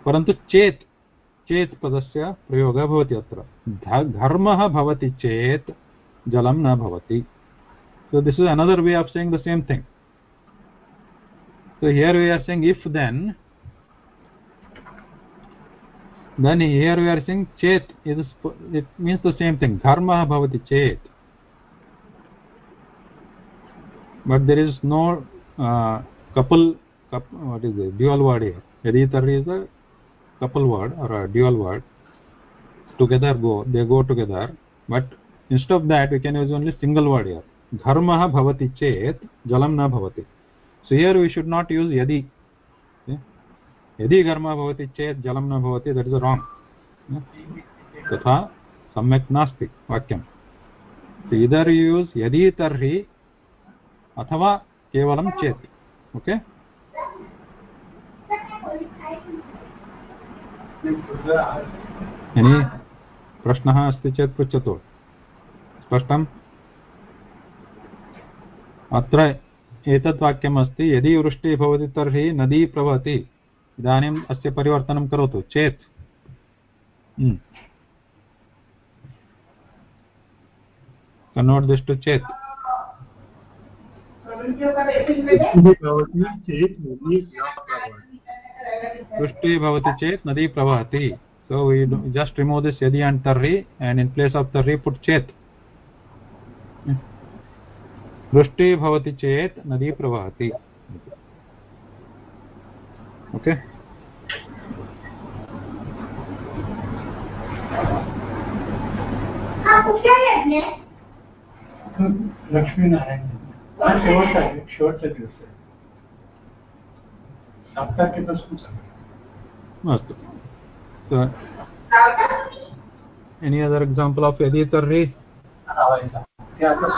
परन्तु चेत् चेत् पदस्य प्रयोगः भवति अत्र। घर्मः भवति चेत् जलं so this is another way of saying the same thing so here we are saying if then then here we are saying चेत् it is it the same thing घर्मः भवति चेत् but there is no couple cup what is dual word here यदि तर्हि couple word or a dual word together go they go together but instead of that we can use only single word here dharma bhavati chet jalam na bhavati so here we should not use yadi okay? यदि घर्मः भवति चेत् जलं न भवति that is wrong तथा सम्यक् नास्ति वाक्यम् इदर् यूस् यदि तर्हि अथवा केवलं चेत् ओके यनि प्रश्नः अस्ति चेत् पृच्छतु। स्पष्टम्? अत्र एतत् वाक्यम् अस्ति यदि वृष्टिः भवति तर्हि नदी प्रवहति। इदानीम् अस्य परिवर्तनं करोतु। चेत्। कन्वर्ट् दिस् टु चेत्। वृष्टिः भवति चेत् नदी प्रवहति. So we just remove this yadi and tarri and in place of tarri put chet. वृष्टि भवति चेत् नदी प्रवहति. ओके लक्ष्मीनारायण शेवटचा शेवटचा दिवस आहे सात तारखेपासून अस्तु so any other example of yadi tarri ते आता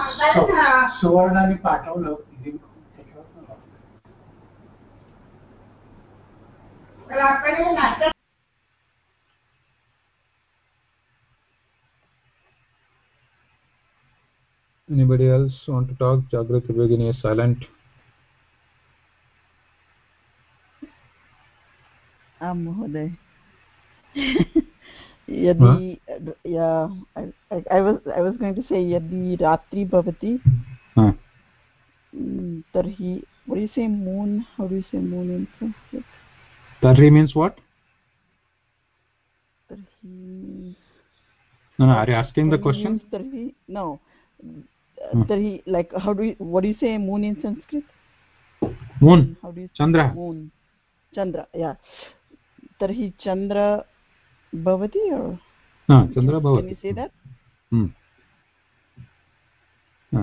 सुवर्णाने पाठवलं anybody else want to talk jagrat begini is silent आं *laughs* महोदय यदि yeah I, I, I was I was going to say यदि रात्रि भवति तर्हि what do you say moon how do you say moon in Sanskrit tarhi means what tarhi no no are you asking the question tarhi no hmm. tarhi like how do you what do you say moon in Sanskrit moon how do you chandra moon chandra yeah तर्हि चन्द्र भवति चन्द्र भवति। हम्म।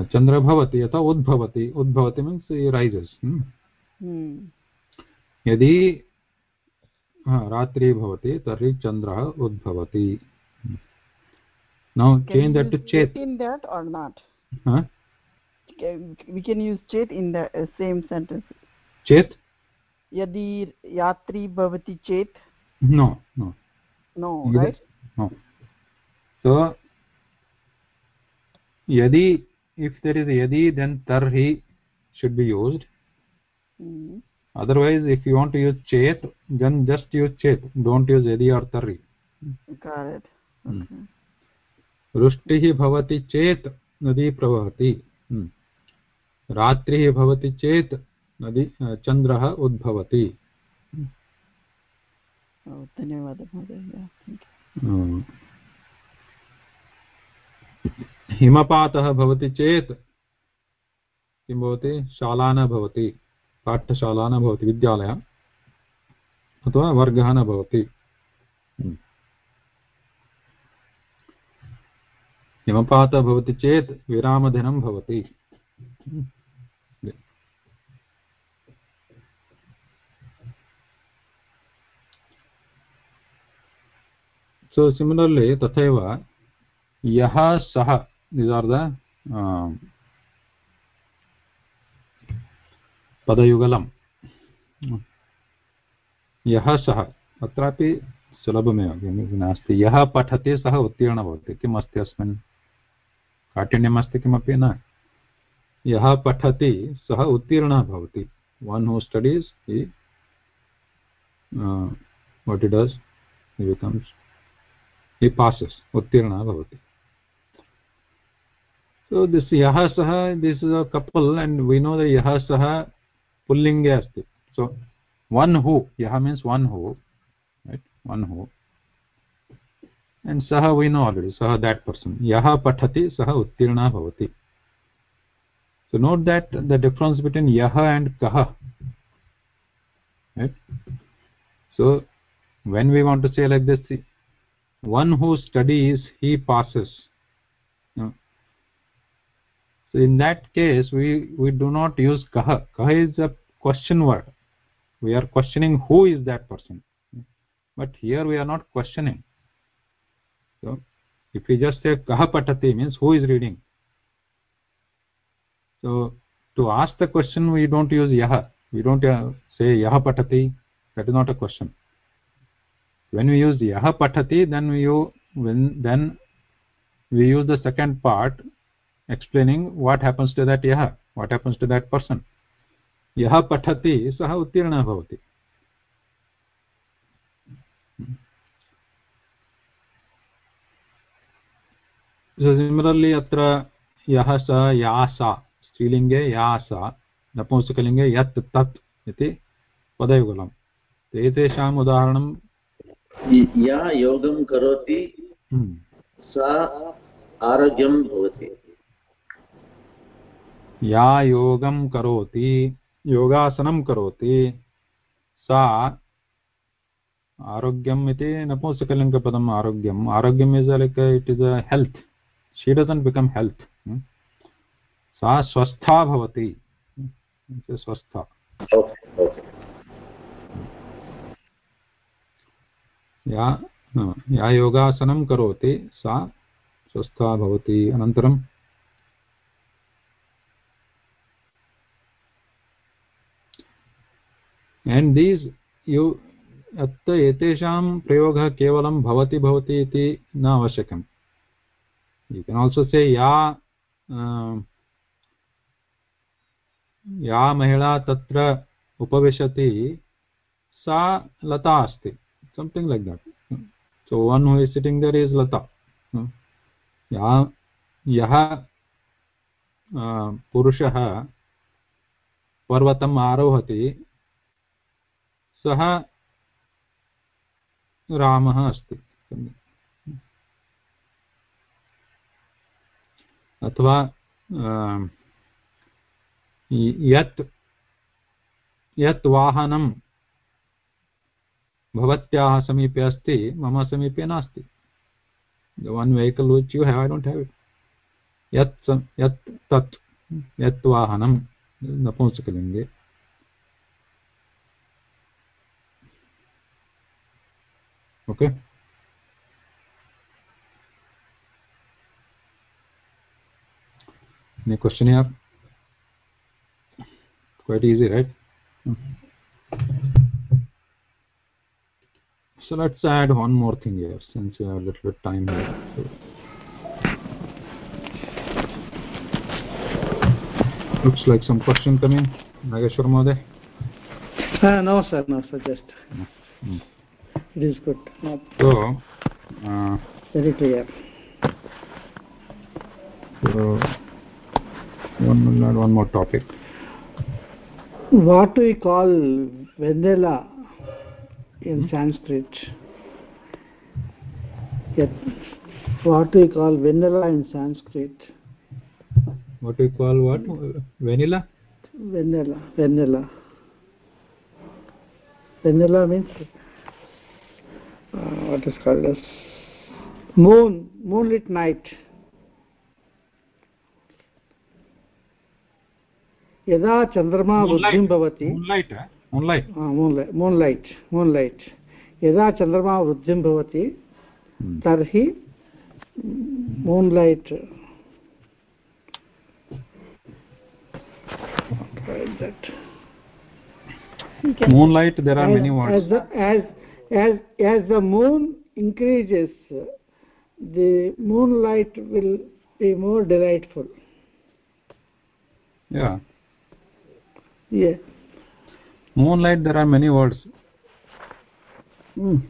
चन्द्र भवति यथा उद्भवति। उद्भवति means हम्म। रैजस् यदि रात्रि भवति तर्हि चन्द्रः उद्भवति। नौ चेञ्ज् दट् चेत् in that are not we can use चेत् इन् द सेम् सेण्टेन्स् चेत् यदि यात्री भवति चेत् no no no right no so yadi if there is yadi then tarhi should be used mm. otherwise if you want to use chet then just use chet don't use yadi or tarhi got it okay वृष्टिः भवति चेत् नदी प्रवहति रात्रिः भवति चेत् नदी चन्द्रः उद्भवति धन्यवादः महोदय हिमपातः भवति चेत् किं भवति शाला न भवति पाठशाला न भवति विद्यालयः अथवा वर्गः न भवति हिमपातः भवति चेत् विरामदिनं भवति so similarly tathaiva यः सः these are the uh, पदयुगलं यः सः अत्रापि सुलभमेव किमपि नास्ति यः पठति सः उत्तीर्णः भवति किम् अस्ति अस्मिन् काठिन्यम् अस्ति किमपि न यः पठति सः उत्तीर्णः भवति one who studies he what it does he becomes हि पासस् उत्तीर्णः भवति so this yaha saha this is a couple and we know that yaha saha pullinge asti so one who yaha means one who right one who and saha we know already saha that person yaha pathati saha uttirna bhavati so note that the difference between yaha and kaha right so when we want to say like this one who studies he passes. So in that case we we do not use kaha kaha is a question word. We are questioning who is that person. But here we are not questioning. So if we just say kah patati means who is reading? So to ask the question we don't use yah. We don't uh, say yah patati. That is not a question when we use yah patati then we use, when then we use the second part explaining what happens to that yah what happens to that person यः पठति सः उत्तीर्णः भवति similarly अत्र यः स या सा स्त्रीलिङ्गे या सा नपुंसकलिङ्गे यत् तत् इति पदयुगलम् एतेषाम् उदाहरणं या योगं करोति सा आरोग्यं भवति। या योगं करोति योगासनं करोति सा आरोग्यम् इति नपुंसकलिङ्गपदम् आरोग्यम्। आरोग्यम् is like it is a health she doesn't become health सा स्वस्था भवति। स्वस्था। या या योगासनं करोति, सा स्वस्था भवति। अनन्तरं and these you, अत्र एतेषां प्रयोगः केवलं भवति भवति इति न आवश्यकम्। यु केन् आल्सो से या या महिला तत्र उपविशति, सा लता अस्ति। Something like that so one who is sitting there is lata या यः पुरुषः पर्वतम् आरोहति सः रामः अस्ति अथवा यत् यत् वाहनं भवत्याः समीपे अस्ति, मम समीपे नास्ति। One vehicle which you have I don't have it यत् यत् तत्, यत् वाहनं, नपुंसकलिङ्गे। Okay? Any question here? Quite easy, right? So let's add one more thing here since we have a little bit time here. So looks like some question coming. Nageshwar mohoday uh, no sir no sir just mm. it is good. No. so uh, very clear. so one add one more topic. What do we call vanilla in hmm? sanskrit Yet, what do we call vanilla in sanskrit what do you call what vanilla vanilla vanilla vanilla means uh, what is called as moon moonlit night यदा चन्द्रमा वृद्धिं भवति मून्लैट् मून्लैट् यदा चन्द्रमा वृद्धिं भवति तर्हि मून्लैट् moonlight there are as, many words as the, as as as the moon increases the moonlight will be more delightful yeah yeah moonlight there are many words. Mm.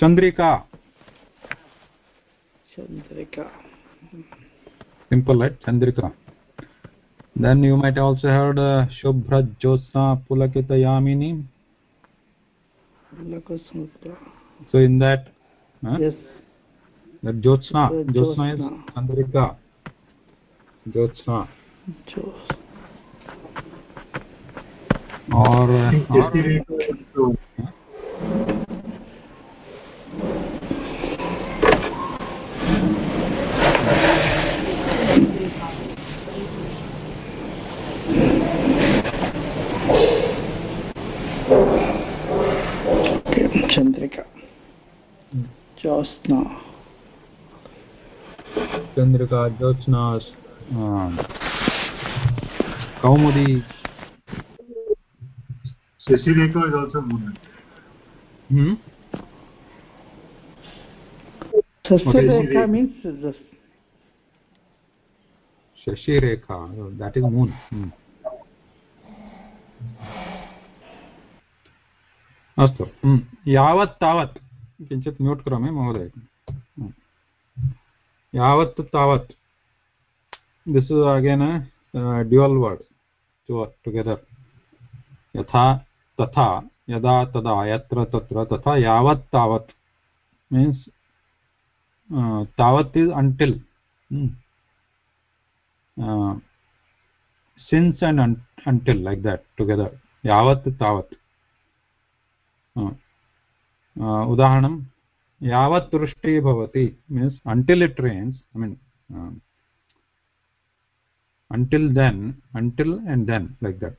chandrika. Chandrika. Simple right? Chandrika. Then you might also heard uh, shubhra jyotsna pulakita yamini. So in that huh? yes. That jyotsna jyotsna is chandrika. Jyotsna और, तो तो चंद्रिका। ज्योत्ना चंद्रिका ज्योत्ना हाँ। कौमुदी। Shashireka is also moon. hmm? Sasyarekha means the Shashireka, that is moon. Hmm. अस्तु हम्म, यावत् तावत् किञ्चित् mute करोमि महोदय हम्म। यावत् तावत् this is again dual word together यथा तथा यदा तदा यत्र तत्र तथा यावत् तावत्. मीन्स् तावत् is until since and until like that together यावत् तावत् उदाहरणं यावत् वृष्टिः भवति means until it rains I mean until then until and then like that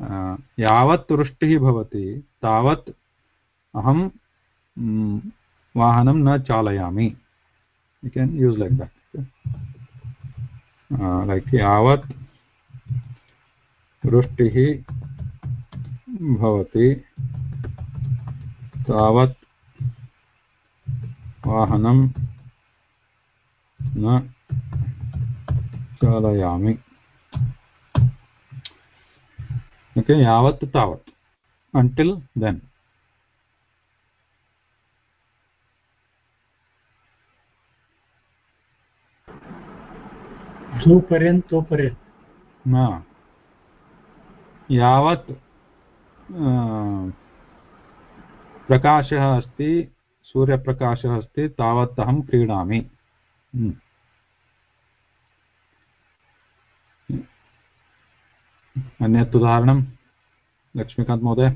यावत् वृष्टिः भवति, तावत् अहं वाहनं न चालयामि. You can use like that like यावत् वृष्टिः भवति, तावत् वाहनं न चालयामि. ओके यावत् तावत् until then. जोपर्यंत तोपर्यंत न यावत् प्रकाशः अस्ति सूर्यप्रकाशः अस्ति तावत् अहं क्रीडामि अन्यत् उदाहरणं लक्ष्मीकान्त् महोदय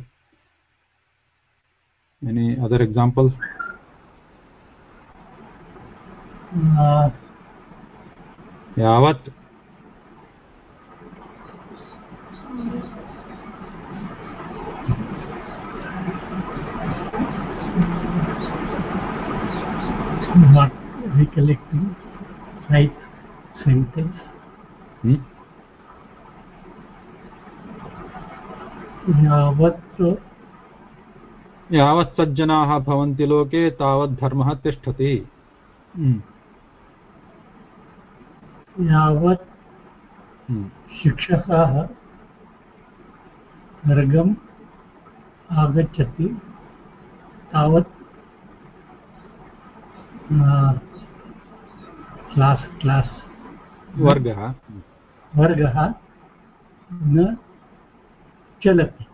एनी अदर् एक्साम्पल् यावत् not recollecting right sentence hmm? यावत् यावत् सज्जनाः भवन्ति लोके तावत् धर्मः तिष्ठति। यावत् शिक्षकाः वर्गम् आगच्छति तावत् क्लास् क्लास् वर्गः। वर्गः न चलति।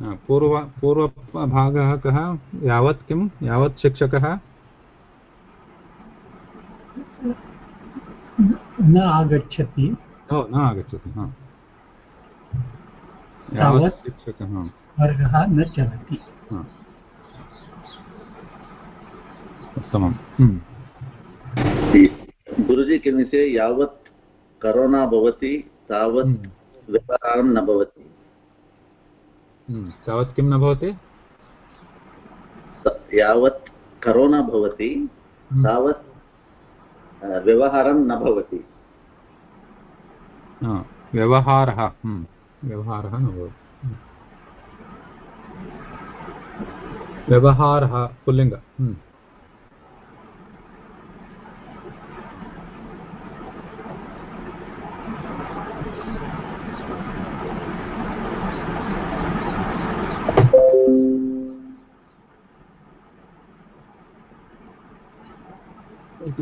पूर्व पूर्वभागः कः? यावत् किं? यावत् शिक्षकः? न आगच्छति। ओ न आगच्छति यावत् शिक्षकः वर्गः न चलति। उत्तमं गुरुजी किं विषये यावत् करोना भवति तावत् व्यवहारं न भवति। तावत् किं न भवति? यावत् करोना भवति तावत् व्यवहारं न भवति। व्यवहारः व्यवहारः न भवति। व्यवहारः पुल्लिङ्ग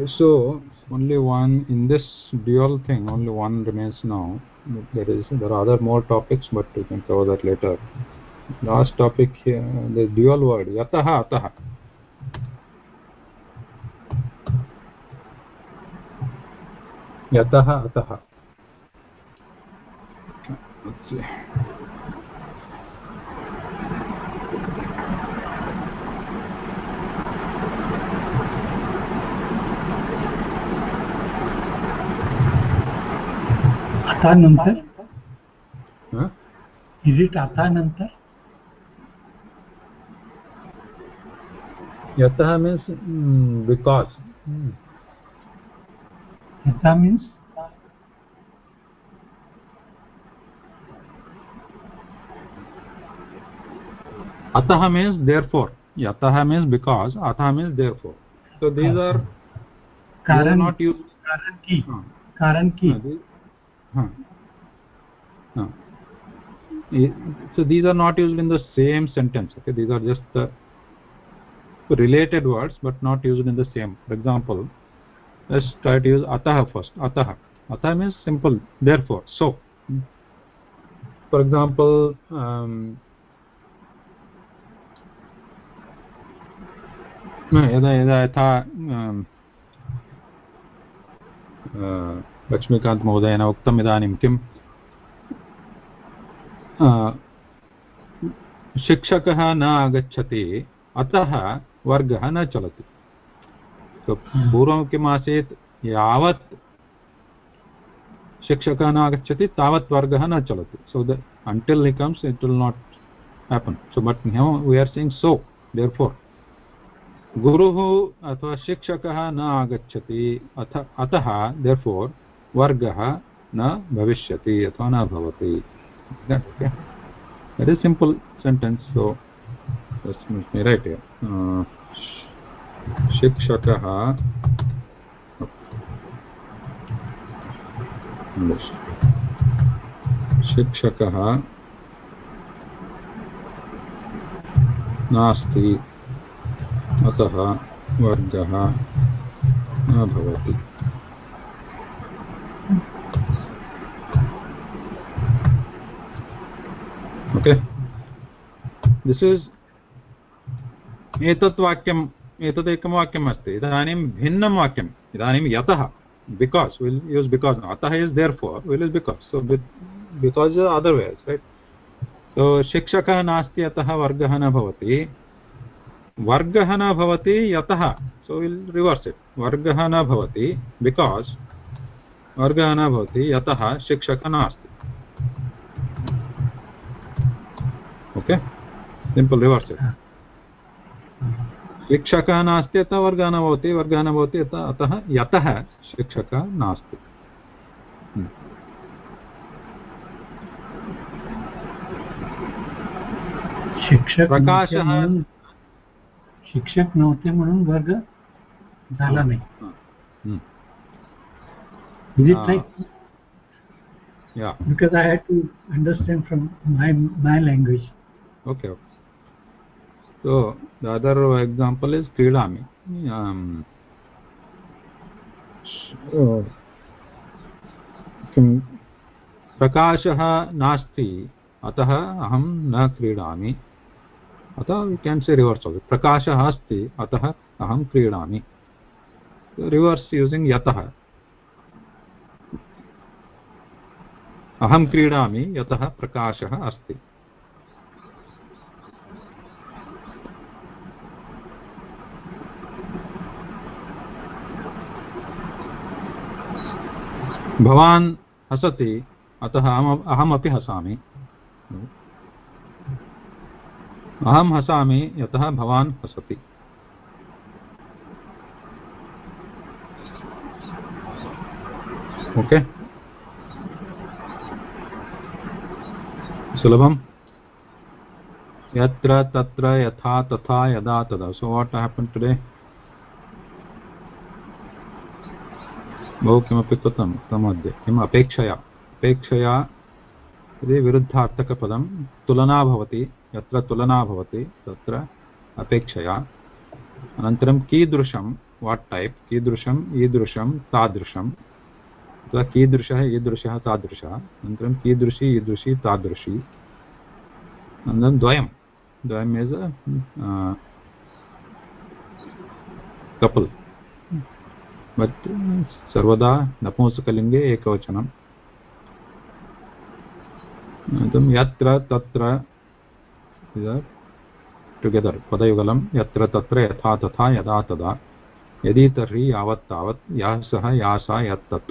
so only one in this dual thing only one remains now. There is there are other more topics but we can cover that later. Last topic here the dual word yatah atah yatah atah let's see अतः means therefore यतः means because अतः means therefore so these are कारण not use कारण की कारण की huh. Huh. I- so these are not used in the same sentence okay these are just the related words but not used in the same for example let's try to use atah first atah atah means simple therefore so for example um, यदा यदा यथा um, uh, लक्ष्मीकान्तमहोदयेन उक्तम् इदानीं किं शिक्षकः न आगच्छति, अतः वर्गः न चलति। तो पूर्वं किम् आसीत्, यावत् शिक्षकः न आगच्छति, तावत् वर्गः न चलति। So the until he comes, it will not happen. So but now we are saying so, therefore, गुरुः अथवा शिक्षकः न आगच्छति, अथ, अतः, therefore वर्ग न भविष्य अथवा न very simple simple sentence so right शिक्षकः शिक्षकः नास्ति, अतः वर्गः न दिस् इस् एतत् वाक्यम् एतदेकं वाक्यम् अस्ति। इदानीं भिन्नं वाक्यम्। इदानीं यतः। बिकास् विल् यूस् बिकास् अतः is therefore will is because so because other ways right so शिक्षकः नास्ति अतः वर्गः न भवति। वर्गः न भवति, यतः। सो विल् रिवर्स् इट् वर्गः न भवति बिकास् वर्गः न भवति, यतः शिक्षकः नास्ति। ओके सिम्पल् रिवर्स् शिक्षकः नास्ति अतः वर्गः न भवति वर्गः न भवति अतः अतः यतः शिक्षकः नास्ति शिक्षक प्रकाशः- शिक्षक नव्हते म्हणून वर्ग झाला नाही. Is it right? Yeah. Because I had to understand from my my language. Okay. okay. So the other example is क्रीडामि um, किं प्रकाशः नास्ति अतः अहं न क्रीडामि। अतः वि केन् से रिवर्स् आल्सो प्रकाशः अस्ति अतः अहं क्रीडामि। रिवर्स् यूसिङ्ग् यतः। अहं क्रीडामि यतः प्रकाशः अस्ति। भवान् हसति, अतः अहम् अहमपि हसामि। अहं हसामि, यतः भवान् हसति। ओके। सुलभम्। यत्र तत्र यथा तथा यदा तदा। सो वाट् हेपन् टुडे बहु किमपि कृतं तमध्ये किम् अपेक्षया? अपेक्षया यदि विरुद्धार्थकपदं तुलना भवति, यत्र तुलना भवति, तत्र अपेक्षया। अनन्तरं कीदृशं वाट् टैप् कीदृशम् ईदृशं तादृशम् अथवा कीदृशः, ईदृशः, तादृशः। अनन्तरं कीदृशी, ईदृशी, तादृशी। अनन्तरं द्वयं। द्वयम् इस् कपल् सर्वदा नपुंसकलिङ्गे एकवचनम् यत्र तत्र टुगेदर् पदयुगलं, यत्र तत्र यथा तथा यदा तदा। यदि तर्हि यावत् तावत्, यः सः या सा यत् तत्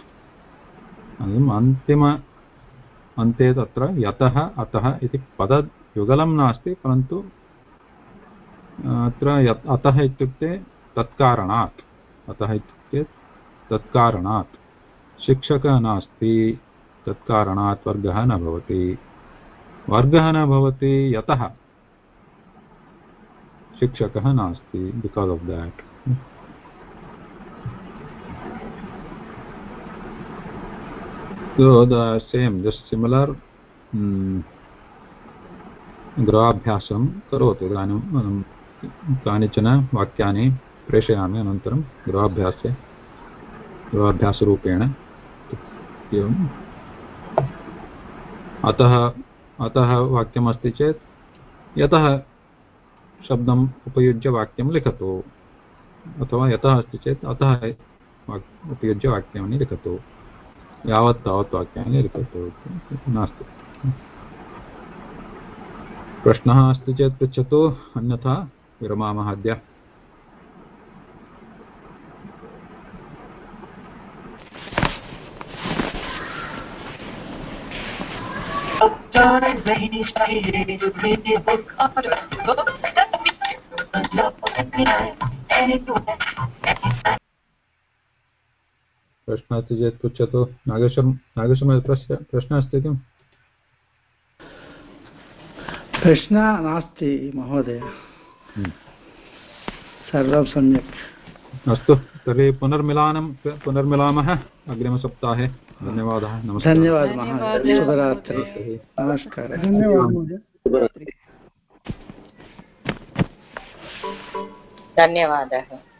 अनन्तरम् अन्तिम, अन्ते तत्र यतः अतः इति पदयुगलं नास्ति, परन्तु, अत्र यत् अतः इत्युक्ते तत्कारणात्। अतः इत्युक्ते तत्कारणात्। शिक्षकः नास्ति तत्कारणात् वर्गः न भवति। वर्गः न भवति यतः शिक्षकः नास्ति because of that So the same, just similar गृहाभ्यासं करोतु इदानीं कानिचन वाक्यानि प्रेषयामि अनन्तरं गृहाभ्यासे, गृहाभ्यासरूपेण एवम् अतः अतः वाक्यमस्ति चेत्, यतः शब्दम् उपयुज्य वाक्यं लिखतु, अथवा यतः अस्ति चेत्, अतः उपयुज्य वाक्यानि लिखतु, यावत् तावत् वाक्यानि लिखतु नास्ति। प्रश्नः अस्ति चेत् पृच्छतु, अन्यथा विरमामः अद्य। प्रश्नः अस्ति चेत् पृच्छतु। नागेशं नागेशं प्रश्न प्रश्नः अस्ति किम्? प्रश्नः नास्ति महोदय। सर्वं सम्यक्। अस्तु तर्हि पुनर्मिलानं पुनर्मिलामः अग्रिमसप्ताहे। धन्यवादः नमस्कारः। धन्यवादः महोदय शुभरात्रिः। नमस्कारः। धन्यवादः महोदय धन्यवादः